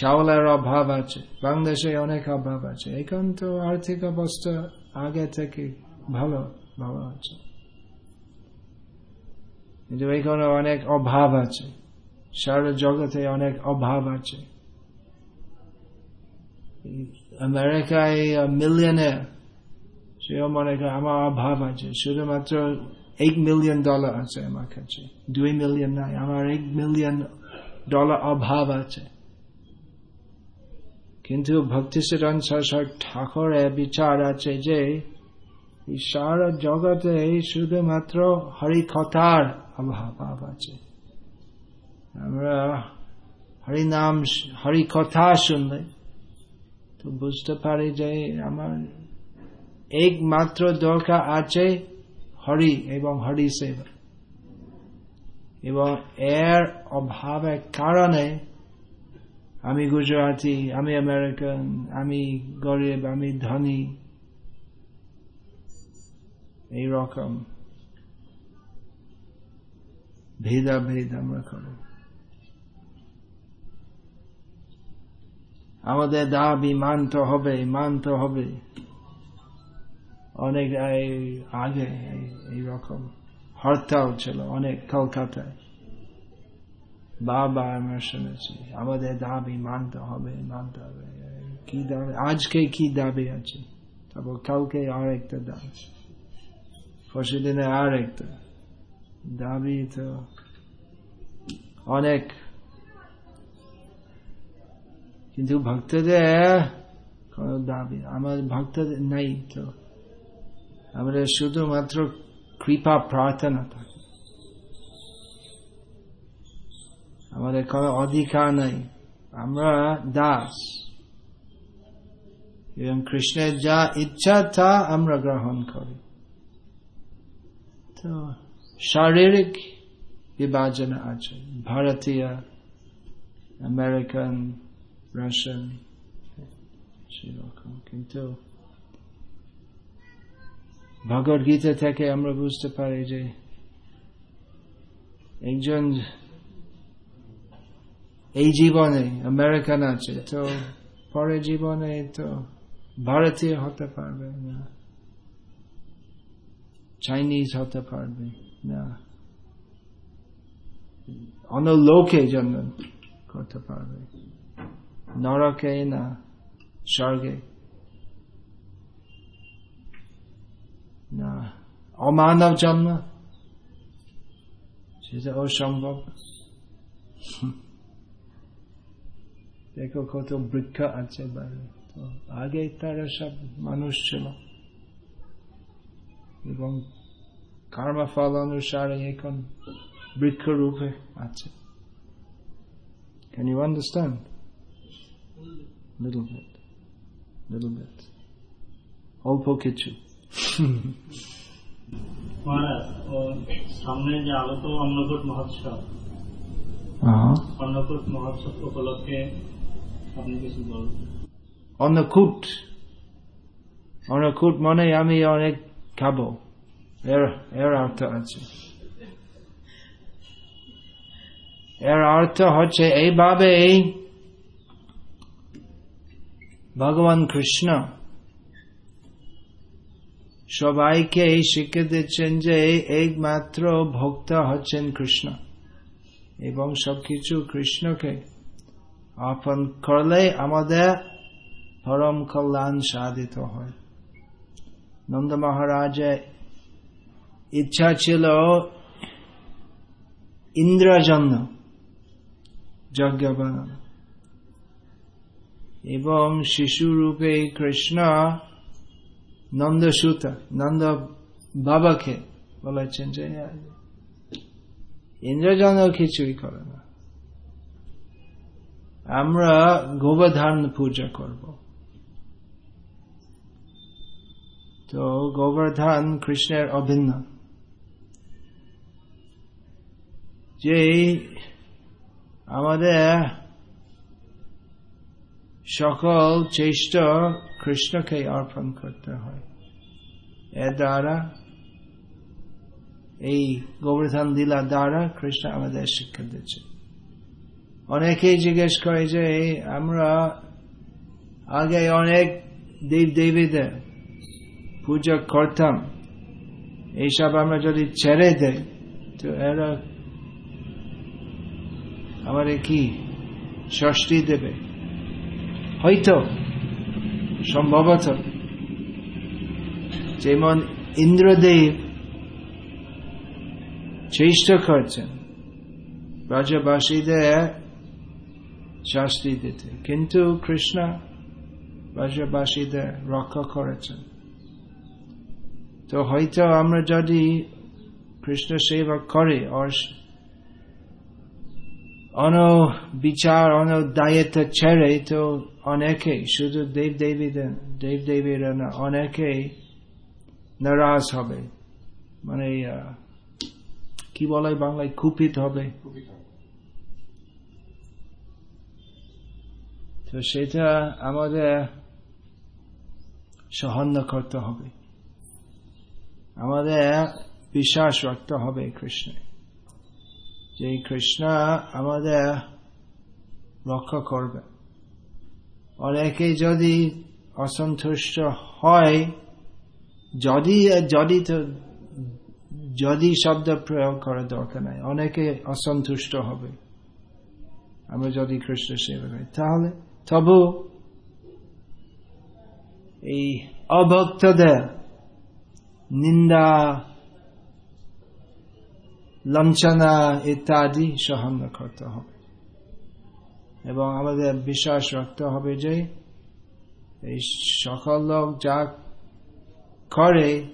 চাউলের অভাব আছে, বাংলাদেশে অনেক অভাব আছে। এখন তো আর্থিক অবস্থা আগে থেকে ভালো ভালো আছে। কিন্তু এখানে অনেক অভাব আছে। সারা জগতে অনেক অভাব আছে। আমেরিকায় মিলিয়নের সেও মনে করে আমার অভাব আছে। শুধুমাত্র এক মিলিয়ন ডলার আছে আমার কাছে। দুই মিলিয়ন নাই, আমার এক মিলিয়ন ডলার অভাব আছে। কিন্তু ভক্তিচরণ সরস্বর ঠাকুরের বিচার আছে যে এই সারা জগতে শুধুমাত্র হরিকথার অভাব আছে। আমরা হরি নাম হরি কথা শুনলে তো বুঝতে পারি যে আমার একমাত্র দরকার আছে হরি এবং হরি সেবা। এবং এর অভাবের কারণে আমি গুজরাটি, আমি আমেরিকান, আমি গরিব, আমি ধনী। এই এইরকম ভেদাভেদ আমরা করি আমাদের দাবি মানতে হবে মানতে হবে। অনেক আগে এইরকম হরতাল ছিল অনেক কলকাতায়। বাবা আমরা শুনেছি, আমাদের দাবি মানতে হবে মানতে হবে। কি দাবি? আজকে কি দাবি আছে? তারপর কালকে আর একটা দাবি। পরশু আর একটা দাবি তো অনেক। কিন্তু ভক্তদের কোন দাবি, আমার ভক্তদের নাই তো। আমাদের শুধুমাত্র কৃপা প্রার্থনা থাকে। আমাদের কোনো অধিকার নেই। আমরা দাস। এবং কৃষ্ণের যা ইচ্ছা, তা আমরা গ্রহণ করি। তো শারীরিক বিভাজন আছে। ভারতীয়, আমেরিকান, রাশিয়ান, সেরকম। কিন্তু ভগবত গীতা থেকে আমরা বুঝতে পারি যে একজন এই জীবনে, আমেরিকান আছে, তো পরে জীবনে তো ভারতীয় হতে পারবে না। চাইনিজ হতে পারবে না। অন্য লোকে জন্ম করতে পারবে। নরকে না, স্বর্গে না। অমানব জন্ম? সেটা অসম্ভব। দেখো কত বৃক্ষ আছে বাইরে তো আগে তারা সব মানুষ ছিল এবং কর্মফল অনুসারে এখন বৃক্ষ রূপে আছে Can you understand? Little bit. Little bit. অল্প কিছু সামনে যে আলোক অন্নকূট মহোৎসব অন্নকূট মহোৎসব উপলক্ষে অন্নকূট অন্নকূট মানে আমি অনেক খাব এর এর অর্থ আছে এর অর্থ হচ্ছে এইভাবে ভগবান কৃষ্ণ সবাইকে এই শিখে দিচ্ছেন যে একমাত্র ভক্ত হচ্ছেন কৃষ্ণ এবং সবকিছু কৃষ্ণকে অর্পণ করলে আমাদের পরম কল্যাণ সাধিত হয়। নন্দ মহারাজের ইচ্ছা ছিল ইন্দ্রজন্য যজ্ঞ বানানো এবং শিশু রূপে কৃষ্ণ নন্দসুতা, নন্দ বাবাকে বলেছেন যে ইন্দ্রজন কিছুই করে না। আমরা গোবর্ধন পূজা করব। তো গোবর্ধন কৃষ্ণের অভিন্ন। যে আমাদের সকল চেষ্টা কৃষ্ণকে অর্পণ করতে হয়। এর দ্বারা, এই গোবর্ধন দিলা দ্বারা কৃষ্ণ আমাদের শিক্ষা দিচ্ছে। অনেকেই জিজ্ঞেস করে যে আমরা আগে অনেক দেব দেবীদের পূজা করতাম। এইসব আমরা যদি ছেড়ে দেই, তো এরা আমাদের কি ষষ্ঠী দেবে? হয়তো, সম্ভবত। যেমন ইন্দ্রদেব চেষ্টা করছেন। ব্রজবাসীদের শাস্তি দিতে কিন্তু কৃষ্ণ ব্রজবাসীদের রক্ষা করেছেন তো হয়তো আমরা যদি কৃষ্ণ সেবা করে অন বিচার অন দায়িত্ব ছেড়ে তো অনেকে শুধু দেব দেবীদের দেব দেবীরা না অনেকেই নারাজ হবে মানে কি বলে বাংলায় কুপিত হবে তো সেটা আমাদের সহন করতে হবে আমাদের বিশ্বাস রাখতে হবে কৃষ্ণে যে কৃষ্ণ আমাদের রক্ষা করবে অনেকে যদি অসন্তুষ্ট হয় যদি যদি যদি শব্দ প্রয়োগ করার দরকার নাই অনেকে অসন্তুষ্ট হবে আমরা যদি কৃষ্ণ সেবা তাহলে তবু এই অভক্তদের নিন্দা, লাঞ্ছনা, ইত্যাদি সহন করতে হবে। এবং আমাদের বিশ্বাস রাখতে হবে যে এই সকল লোক যা করে,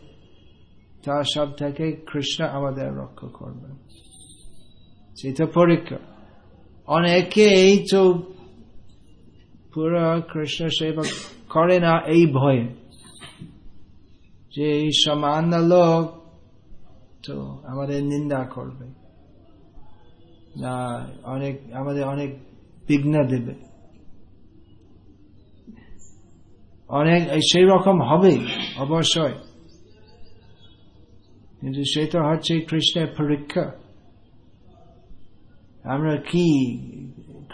তা সব থেকে কৃষ্ণ আমাদের রক্ষা করবেন। সেটা পরীক্ষা। অনেকে এই তো পুরো কৃষ্ণ সেবা করে না এই ভয়ে। যে এই সামান্য লোক তো আমাদের নিন্দা করবে। না, অনেক, আমাদের অনেক বিঘ্ন দেবে। অনেক সেই রকম হবে, অবশ্যই। কিন্তু সে তো হচ্ছে কৃষ্ণের পরীক্ষা। আমরা কি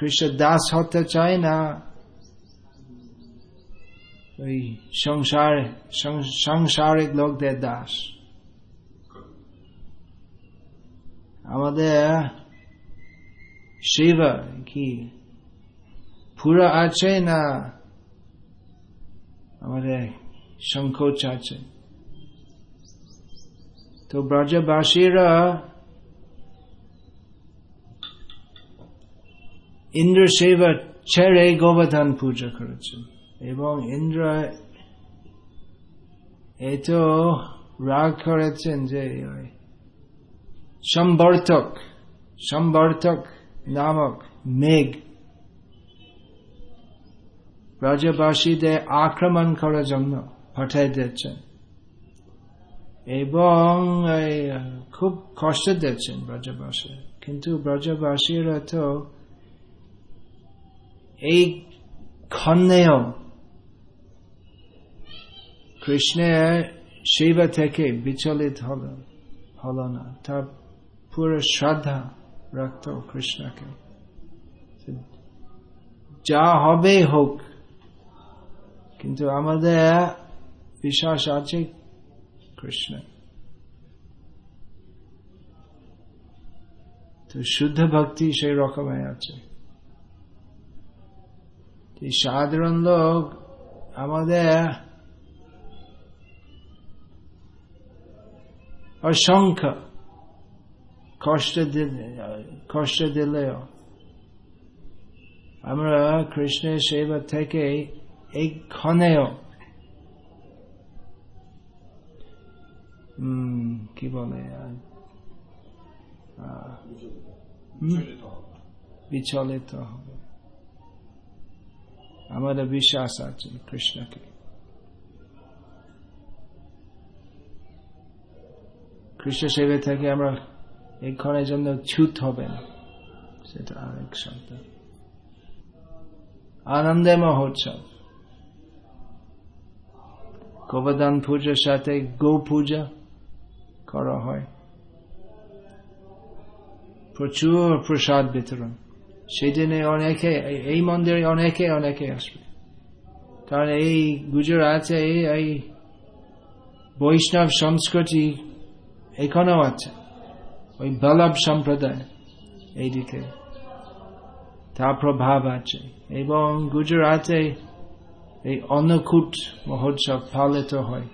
কৃষ্ণ দাস হতে চাই না? ওই সংসার সাংসারিক লোকদের দাস। আমাদের শিব কি? পুরা আছে না আমাদের সংকোচ আছে? তো ব্রজবাসীরা ইন্দ্র সেবা ছেড়ে গোবর্ধন পূজা করেছেন। এবং ইন্দ্র এই তো রাগ করেছেন যে সম্বর্ধক সম্বর্ধক নামক মেঘ ব্রজবাসীদের আক্রমণ করার জন্য পাঠিয়ে দিচ্ছেন এবং খুব কষ্ট দিচ্ছেন ব্রজবাসী। কিন্তু ব্রজবাসীরা তো এই ক্ষণেও কৃষ্ণের সেবা থেকে বিচলিত হল হল না তার পুরো শ্রদ্ধা রাখত কৃষ্ণকে যা হবে হোক কিন্তু আমাদের বিশ্বাস আছে কৃষ্ণ তো শুদ্ধ ভক্তি সেই রকমের আছে সাধারণ লোক আমাদের অসংখ্য কষ্ট দিলে কষ্ট দিলেও আমরা কৃষ্ণের সেবা থেকে এই ক্ষণেও কি বলে বিচলিত হবে আমাদের বিশ্বাস আছে কৃষ্ণকে কৃষ্ণ সেবা থেকে আমরা এই ক্ষণের জন্য ছুত না সেটা আরেক শব্দ আনন্দে মহোৎসব গোবর্ধন পূজার সাথে গো পূজা করা হয়। প্রচুর প্রসাদ বিতরণ। সেদিনে অনেকে, এই মন্দিরে অনেকে অনেকে আসবে। কারণ এই গুজরাটে এই বৈষ্ণব সংস্কৃতি এখানেও আছে। ওই বল্লভ সম্প্রদায় এইদিকে তার প্রভাব আছে। এবং গুজরাটে এই অন্নকূট মহোৎসব পালিত হয়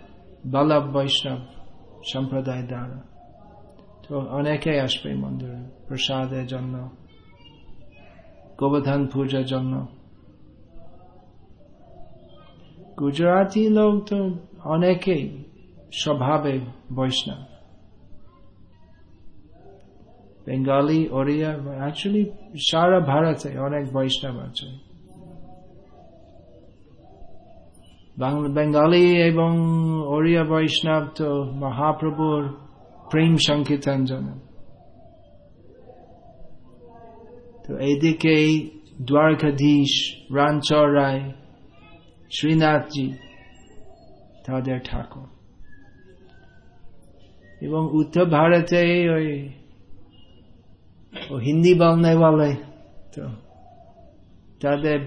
বল্লভ বৈষ্ণব সম্প্রদায় দ্বারা। তো অনেকে আসবে মন্দিরে, প্রসাদের জন্য, গোবর্ধন পূজার জন্য। গুজরাটি লোক তো অনেকেই স্বভাবে বৈষ্ণব। বেঙ্গালি ওড়িয়া অ্যাকচুয়ালি সারা ভারতে অনেক বৈষ্ণব আছে। বেঙ্গালি এবং ওড়িয়া বৈষ্ণব তো মহাপ্রভুর প্রেম সংকীর্তন জানেন তো এইদিকে দ্বারকাধীশ রানচর রায় শ্রীনাথজি তাদের ঠাকুর। এবং উত্তর ভারতে ওই ও হিন্দি বলনে বলে তো তাদের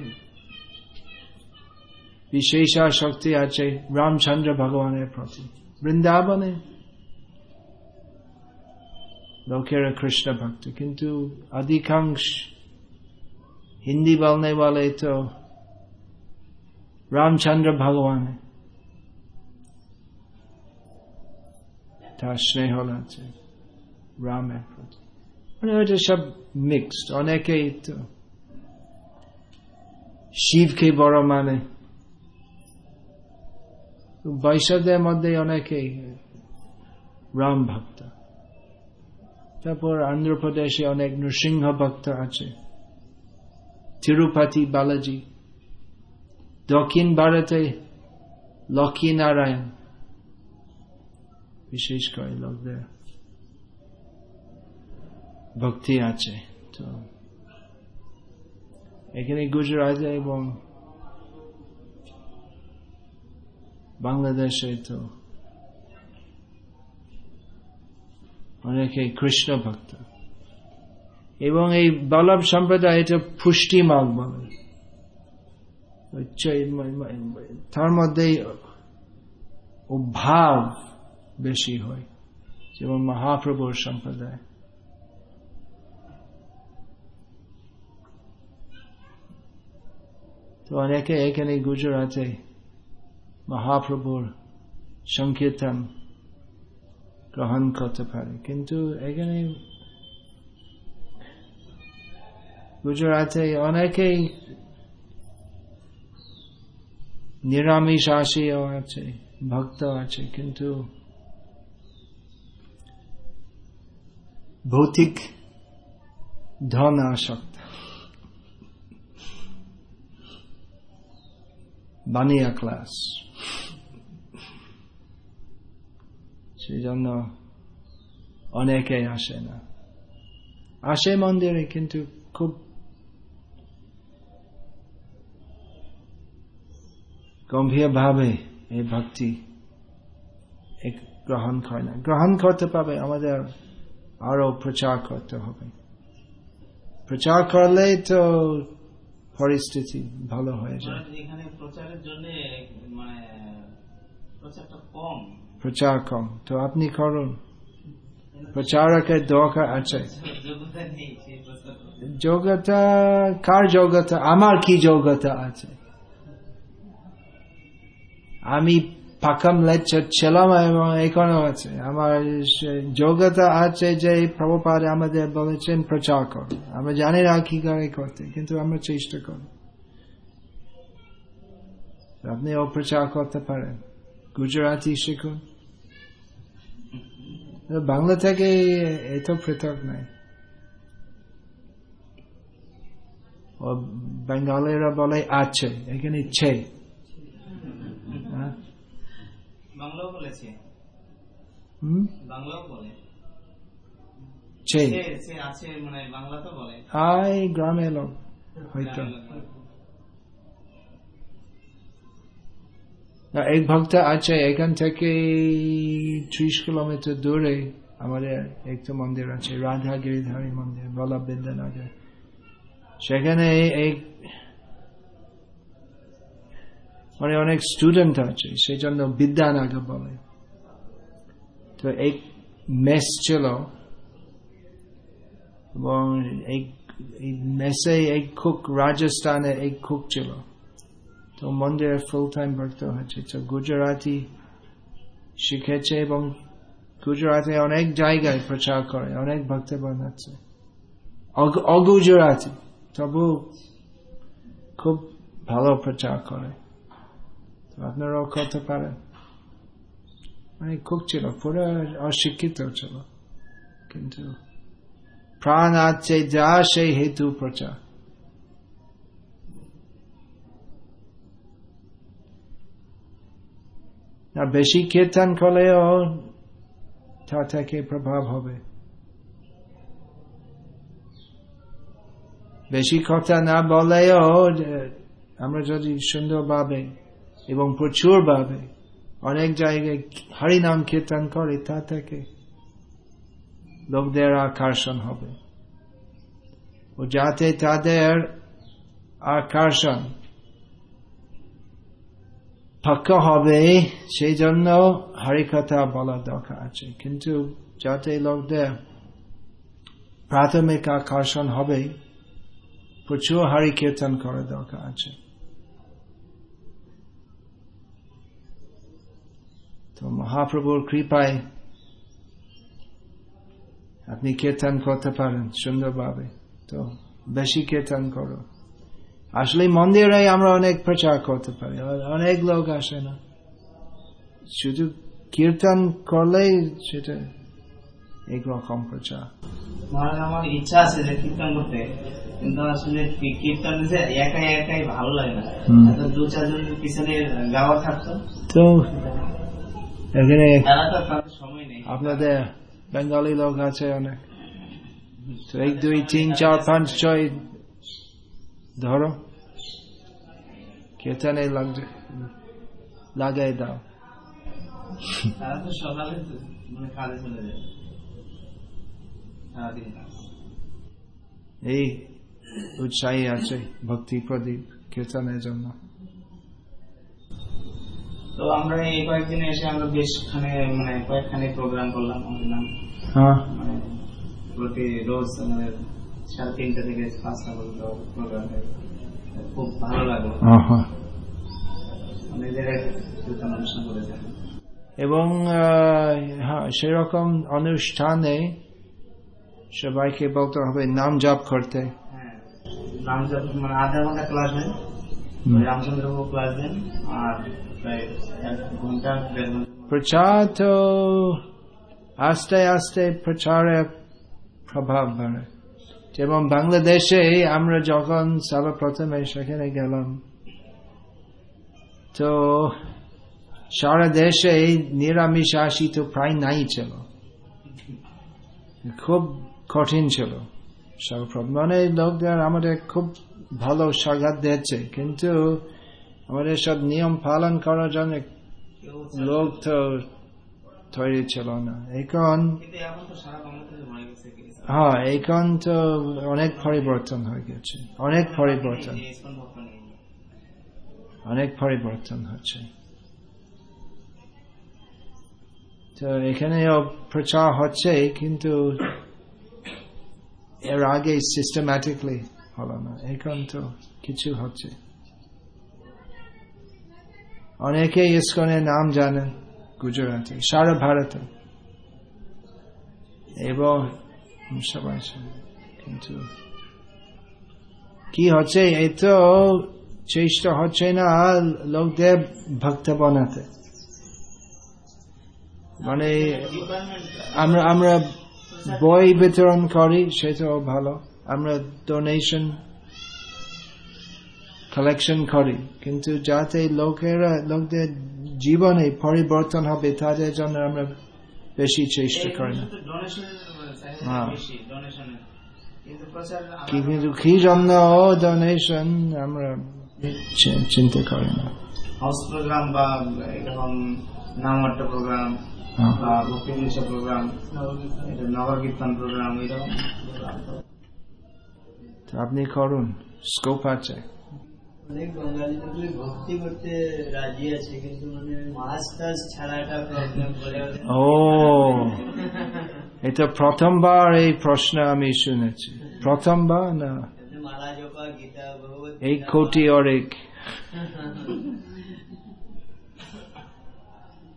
বিশেষ শক্তি আছে রামচন্দ্র ভগবানের প্রতি বৃন্দাবনে লোকেরা কৃষ্ণ ভক্ত কিন্তু অধিকাংশ হিন্দি বলনে বলে তো রামচন্দ্র ভগবান তার স্নেহ আছে রামের প্রতি মানে ওইটা সব মিক্সড অনেকেই তো শিবকে বড় মানে। বৈষ্ণবদের মধ্যে অনেকেই রাম ভক্ত। তারপর অন্ধ্রপ্রদেশে অনেক নৃসিংহ ভক্ত আছে। তিরুপতি বালাজি। দক্ষিণ ভারতে লক্ষ্মী নারায়ণ বিশেষ করে লোকদের। ভক্তি আছে, তো। এখানে গুজরাটে এবং বাংলাদেশে তো অনেকে কৃষ্ণ ভক্ত। এবং এই বল্লভ সম্প্রদায় এটা পুষ্টি মাল বলে। তার মধ্যে ভাব বেশি হয়, যেমন মহাপ্রভুর সম্প্রদায়। তো অনেকে এখানে গুজরাটে মহাপ্রভুর সংকীর্তন গ্রহণ করতে পারে কিন্তু এখানে গুজরাটে অনেকেই নিরামিষ আসিও আছে ভক্ত আছে কিন্তু ভৌতিক ধন আসক্ত বানিয়া ক্লাস সেই জন্য অনেকে আসে না আসে মন্দিরে কিন্তু খুব গম্ভীর ভাবে এই ভক্তি গ্রহণ করে না গ্রহণ করতে পাবে আমাদের আরও প্রচার করতে হবে প্রচার করলে তো পরিস্থিতি ভালো হয়ে যায়। মানে কম। প্রচার কম। তো আপনি করুন। প্রচারকের দরকার আছে। যোগ্যতা কার যোগ্যতা? আমার কি যোগ্যতা আছে? আমি পাকাম লেকচার ছিলাম এবং এখনও আছে আমার যোগ্যতা আছে যে প্রভুপাদ আমাদের বলেছেন প্রচার কর আমরা জানি না কি করে করতে কিন্তু আমরা চেষ্টা করি আপনি অপ্রচার করতে পারেন গুজরাটি শিখুন বাংলা থেকে এত পৃথক নাই ও বেঙ্গলেরা বলে আছে এখানে ছে বাংলাও বলেছে। বাংলাও বলে। সে? সে আছে মানে বাংলা তো বলে। আই গ্রামে লোক হয়তো। এক ভক্ত আছে এখান থেকে ত্রিশ কিলোমিটার দূরে আমাদের একটা মন্দির আছে রাধা গিরিধারী মন্দির বল্লভ বিদ্যানগর সেখানে এক মানে অনেক স্টুডেন্ট আছে সেই জন্য বিদ্যানগর বলে তো এক মেস ছিল, এবং এই এই মেসে এক কুক রাজস্থানে এক কুক ছিল। তো মন্দিরে ফুল টাইম ভক্ত হচ্ছে। তো গুজরাটি শিখেছে এবং গুজরাটে অনেক জায়গায় প্রচার করে, অনেক ভক্ত বানাচ্ছে অগ- অগুজরাটি তবু খুব ভালো প্রচার করে। আপনারাও করতে পারেন মানে খুব ছিল পুরো অশিক্ষিত ছিল কিন্তু প্রাণ আছে যা সেই হেতু প্রচার আর বেশি কীর্তন করলেও তা থেকে প্রভাব হবে বেশি কথা না বলেও আমরা যদি সুন্দরভাবে এবং প্রচুর ভাবে অনেক জায়গায় হরিনাম কীর্তন করে তা থেকে লোকদের আকর্ষণ হবে। ও যাতে তাদের আকর্ষণ পক্ষ হবে, সেই জন্য হরিকথা বলা দরকার আছে। কিন্তু যাতে লোকদের প্রাথমিক আকর্ষণ হবে, প্রচুর হরি কীর্তন করা দরকার আছে। তো মহাপ্রভুর কৃপায় আপনি কীর্তন করতে পারেন সুন্দরভাবে। তো বেশি কীর্তন করো। আসলে মন্দিরে আমরা অনেক প্রচার করতে পারি অনেক লোক আসে না। শুধু কীর্তন করলেই সেটা একরকম প্রচার। মহারাজ আমার ইচ্ছা আছে যে কীর্তন করতে কিন্তু আসলে কীর্তন যে একাই একাই ভালো লাগে না। দু চারজন পিছনে গাওয়া থাকতো। তো এখানে আপনাদের বেঙ্গলি লোক আছে অনেক। এক দুই তিন চার পাঁচ ছয় ধরো। কীর্তনে লাগাই দাও। মানে এই উৎসাহী আছে ভক্তি প্রদীপ কীর্তনের জন্য। তো আমরা এই কয়েকদিনে এসে আমরা বেশ খানে মানে কয়েকখানি প্রোগ্রাম করলাম আমাদের নাম। হ্যাঁ। মানে প্রতি রোজ আমাদের সাড়ে তিনটা থেকে পাঁচটা পর্যন্ত প্রোগ্রাম খুব ভালো লাগল। অনেক জায়গায় এবং হ্যাঁ সেরকম অনুষ্ঠানে সবাইকে বলতে হবে নাম জপ করতে। হ্যাঁ নাম মানে আধা ঘণ্টা ক্লাস হুম। রামচন্দ্রবাবু ক্লাস দেন আর আস্তে আস্তে প্রচারের প্রভাব বাড়ে যেমন বাংলাদেশে আমরা যখন সর্বপ্রথমে সেখানে গেলাম তো সারা দেশে নিরামিষ আসি তো প্রায় নাই ছিল খুব কঠিন ছিল সর্বপ্রথম মানে লোকদের আমাদের খুব ভালো স্বাগত দিচ্ছে কিন্তু আমাদের সব নিয়ম পালন করার জন্য লোক তো তৈরি ছিল না। এখন হয়ে এখন তো অনেক পরিবর্তন হয়ে গেছে। অনেক পরিবর্তন। অনেক পরিবর্তন হচ্ছে। তো এখানেও প্রচার হচ্ছে কিন্তু এর আগে সিস্টেম্যাটিকলি হলো না। এখন তো কিছু হচ্ছে। অনেকে ইস্কনের নাম জানেন গুজরাটে, সারা ভারতে। এবং সবাই কিন্তু কি হচ্ছে? এই তো চেষ্টা হচ্ছে না লোকদের ভক্ত বানাতে মানে আমরা আমরা বই বিতরণ করি, সেটাও ভালো। আমরা ডোনেশন কালেকশন করি। কিন্তু যাতে লোকেরা লোকদের জীবনে পরিবর্তন হবে তাদের জন্য আমরা বেশি চেষ্টা করি না। হ্যাঁ। কিন্তু কি জন্য ডোনেশন আমরা চিন্তা করি না। হাউস প্রোগ্রাম বা এরকম নামহট্ট প্রোগ্রাম হ্যাঁ। বা ভক্তি প্রোগ্রাম এটা নগর কীর্তন প্রোগ্রাম এরকম আপনি করুন স্কোপ আছে। অনেক বাঙালি লোকগুলি ভক্তি করতে রাজি আছে কিন্তু মানে মাছ টাছ ছাড়াটা প্রবলেম করে ও এটা প্রথমবার এই প্রশ্ন আমি শুনেছি। প্রথমবার না? এই কোটি অরেক।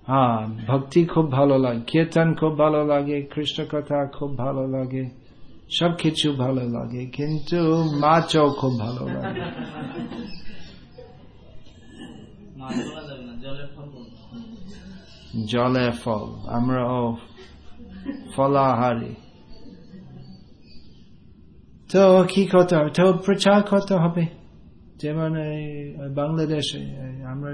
হ্যাঁ ভক্তি খুব ভালো লাগে কীর্তন খুব ভালো লাগে কৃষ্ণ কথা খুব ভালো লাগে। সব কিছু ভালো লাগে, কিন্তু মাছও খুব ভালো লাগে। জলের ফল। আমরা ফলাহারি। তো কি করতে হবে? তো প্রচার করতে হবে। যেমন বাংলাদেশে, আমরা,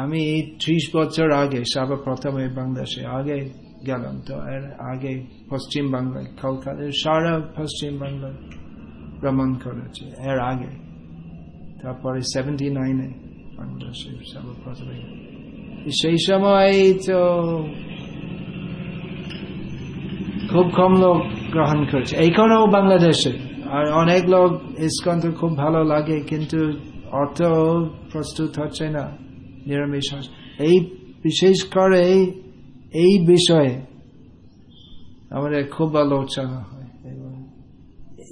আমি ত্রিশ বছর আগে, সর্বপ্রথমে বাংলাদেশে, আগে গেলাম তো। এর আগে পশ্চিম বাংলায়, কলকাতায়, সারা পশ্চিম বাংলায় ভ্রমণ করেছে, এর আগে। তারপরে সেভেন্টি নাইনে সেই সময় তো খুব কম লোক গ্রহণ করেছে। এইখানেও বাংলাদেশে। আর অনেক লোক ইস্কন তো খুব ভালো লাগে, কিন্তু অত প্রস্তুত হচ্ছে না, নিরামিষ। এই বিশেষ করে এই বিষয়ে আমাদের খুব আলোচনা হয়। এবং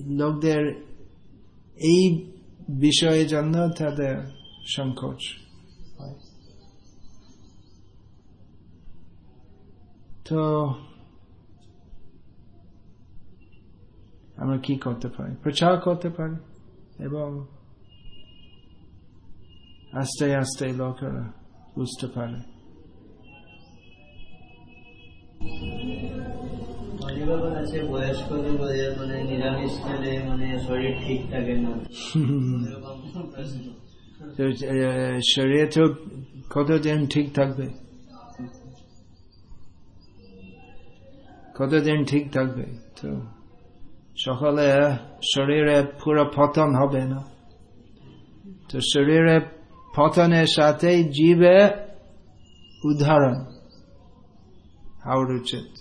লোকদের এই বিষয়ের জন্য তাদের সংকোচ তো আমরা কি করতে পারি? প্রচার করতে পারি এবং আস্তে আস্তে লোকেরা বুঝতে পারে। অনেক আছে বয়স্কদের মানে নিরামিষ খেলে মানে শরীর ঠিক থাকে না। তো, শরীরে তো কতদিন ঠিক থাকবে? কতদিন ঠিক থাকবে? তো সকালে শরীরে পুরো পতন হবে না। তো শরীরে পতনের সাথে জীবে উদাহরণ হওয়ার উচিত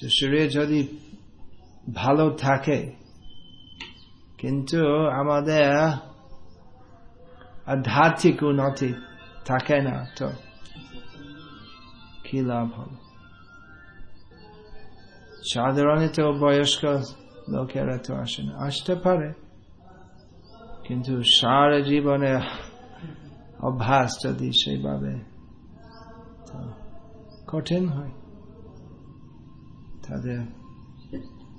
তো শরীর যদি ভালো থাকে, কিন্তু আমাদের আধ্যাত্মিক উন্নতি থাকে না, তো কি লাভ হবে? সাধারণত বয়স্ক লোকেরা তো আসে না, আসতে পারে, কিন্তু সারা জীবনে অভ্যাস যদি সেইভাবে কঠিন হয়। তাদের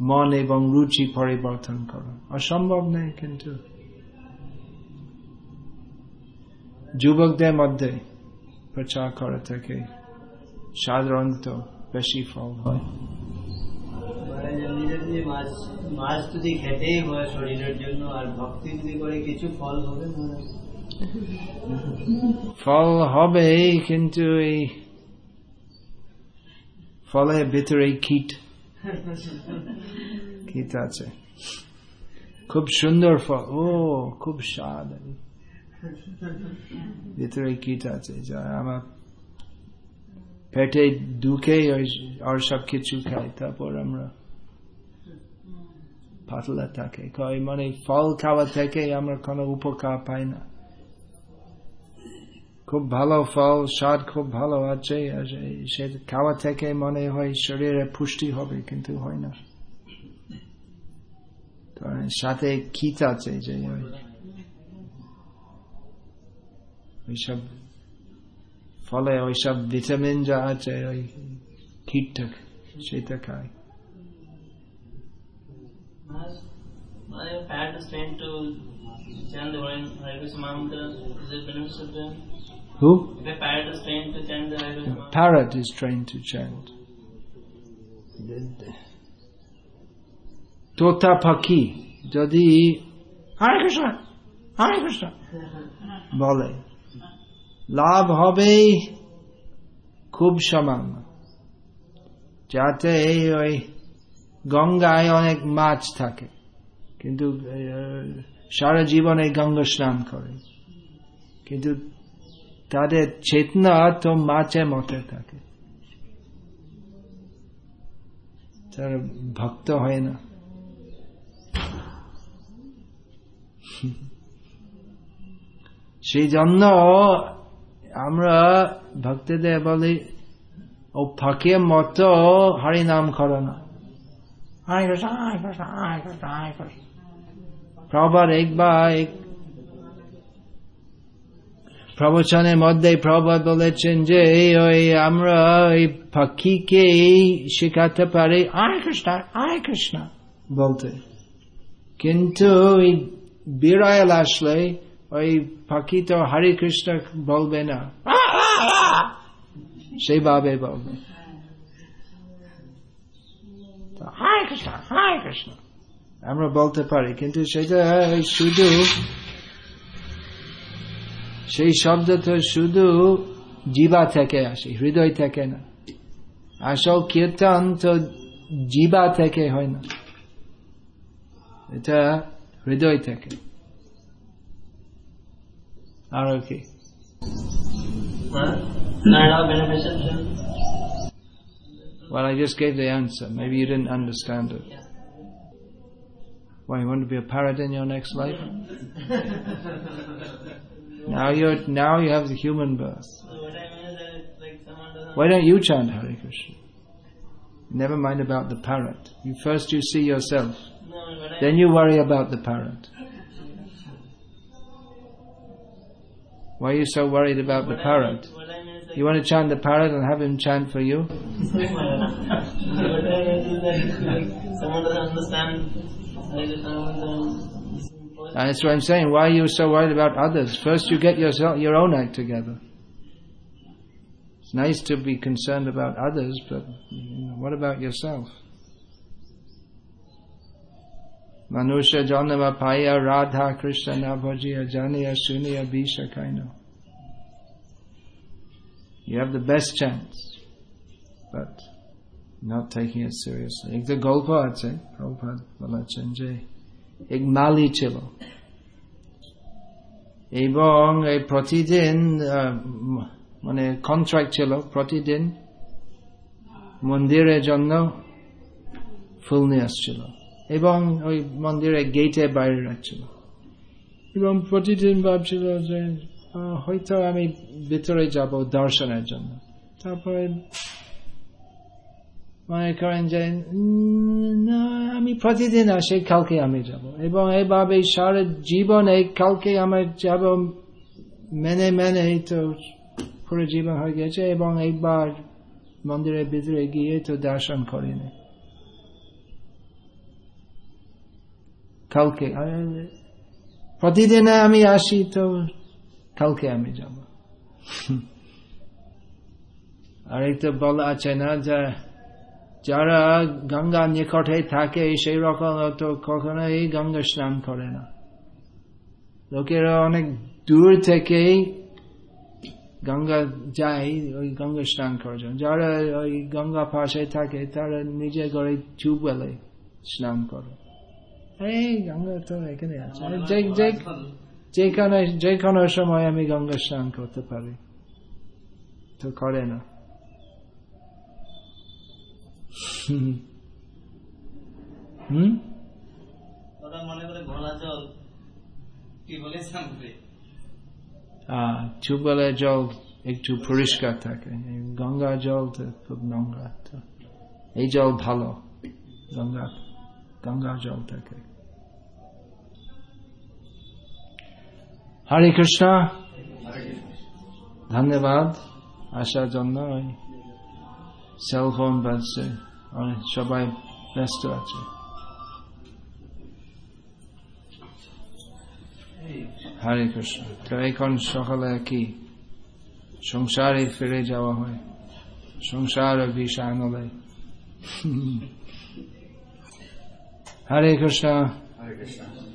মন এবং রুচি পরিবর্তন করা। অসম্ভব নেই কিন্তু। যুবকদের মধ্যে প্রচার করা থেকে সাধারণত বেশি ফল হয়। এমনিতে যদি মাছ মাছ যদি খেতেই শরীরের জন্য আর ভক্তি যদি করে কিছু ফল হবে ফল হবে কিন্তু এই ফলের ভিতরে কীট। কীট আছে। খুব সুন্দর ফল। ও খুব স্বাদ। ভিতরে কীট আছে যা আমার পেটে ওই- আর সব কিছু খাই তারপর আমরা পাতলা থাকে। মানে ফল খাওয়া থেকে আমরা কোনো উপকার পাই না। খুব ভালো ফল, স্বাদ খুব ভালো আছে সে- খাওয়া থেকে মনে হয় শরীরে পুষ্টি হবে, কিন্তু হয় না সাথে কীট আছে যে ওই- ওইসব ফলে ওইসব ভিটামিন যা আছে, ওই কীটটা সেটা খায় I the strength to chant the Hare Krishna mantra. Is it beneficial to him? Who? If I had the strength to chant the Hare Krishna mantra, Parrot is trained to chant. তোতা পাখি যদি হরে কৃষ্ণ হরে কৃষ্ণ বলে লাভ হবে খুব সামান্য যাতে ওই গঙ্গায় অনেক মাছ থাকে কিন্তু সারা জীবনে গঙ্গা স্নান করে কিন্তু তাদের চেতনা তো মাছের মতে থাকে। তারা ভক্ত হয় না। সেই জন্য আমরা ভক্তদের বলি ও ফাঁকের মতো হরি নাম করো না। প্রবার একবার এক প্রবচনের মধ্যে প্রবাদ বলেছেন যে ওই আমরা ওই পাখিকে শেখাতে পারি। আয় কৃষ্ণ আয় কৃষ্ণ। বলতে। কিন্তু ওই বিড়াল আসলে ওই পাখি তো হরে কৃষ্ণ বলবে না। সেইভাবে বলবে। হায় কৃষ্ণ হায় কৃষ্ণ। আমরা বলতে পারি কিন্তু সেটা শুধু সেই শব্দ তো শুধু জীবা থেকে আসে হৃদয় থেকে না আসল কীর্তন তো জীবা থেকে হয় না এটা হৃদয় থেকে আরও কি. Well, I just gave the answer. Maybe you didn't understand it. Why, you want to be a parrot in your next life? Now you're, now you have the human birth. So what I mean is that like someone doesn't. Why don't you chant Hare Krishna? Never mind about the parrot. You first you see yourself. No, Then you worry about the parrot. Why are you so worried about the what I parrot? mean- I mean like. You want to chant the parrot and have him chant for you? what I mean is that like someone doesn't understand. And that's what I'm saying. Why are you so worried about others? First, you get yourself your own act together. It's nice to be concerned about others, but you know, what about yourself? Manusha Janava Paya Radha Krishna Navajiya Janiya Suniya Bisha Kaino. You have the best chance, but not taking it seriously. Ik de I'd say, Prabhupada Valachanjay. এক মালি ছিল। এবং এই প্রতিদিন মানে কন্ট্রাক্ট ছিল প্রতিদিন মন্দিরের জন্য ফুল নিয়ে আসছিল এবং ওই মন্দিরের গেটে বাইরে রাখছিল। এবং প্রতিদিন ভাবছিল যে হয়তো আমি ভিতরে যাব দর্শনের জন্য। তারপরে মনে করেন যে না আমি প্রতিদিন আসি কালকে আমি যাব। এবং এইভাবে সারা জীবনে কালকে আমার যাব মেনে মেনে তো পুরো জীবন হয়ে গেছে এবং একবার মন্দিরের ভিতরে গিয়ে তো দর্শন করিনি। কালকে প্রতিদিন আমি আসি তো কালকে আমি যাব। আর একটা বলা আছে না যে যারা গঙ্গা নিকটে থাকে সেই রকম তো কখনোই গঙ্গা স্নান করে না। লোকেরা অনেক দূর থেকে গঙ্গা যায় ওই গঙ্গা স্নান করার জন্য। যারা ওই গঙ্গা পাশে থাকে তারা নিজে ঘরে টিউবওয়েলে স্নান করে। এই গঙ্গা তো এখানে আছে। যেখানে যে কোনো সময় আমি গঙ্গা স্নান করতে পারি। তো করে না। হুম? ওরা মনে করে ঘোলা জল কি বলে সামনে আহ, জল একটু পরিষ্কার থাকে। গঙ্গা জল তো খুব নোংরা তো। এই জল ভালো গঙ্গা গঙ্গা জল থাকে। হরে কৃষ্ণ। ধন্যবাদ। আসার জন্য। সেলফোন বাজছে অনেক সবাই ব্যস্ত আছে হরে কৃষ্ণ তো এখন সকালে কি সংসারে ফিরে যাওয়া হয় সংসার বিষয় আনলে হরে কৃষ্ণ Hare Krishna.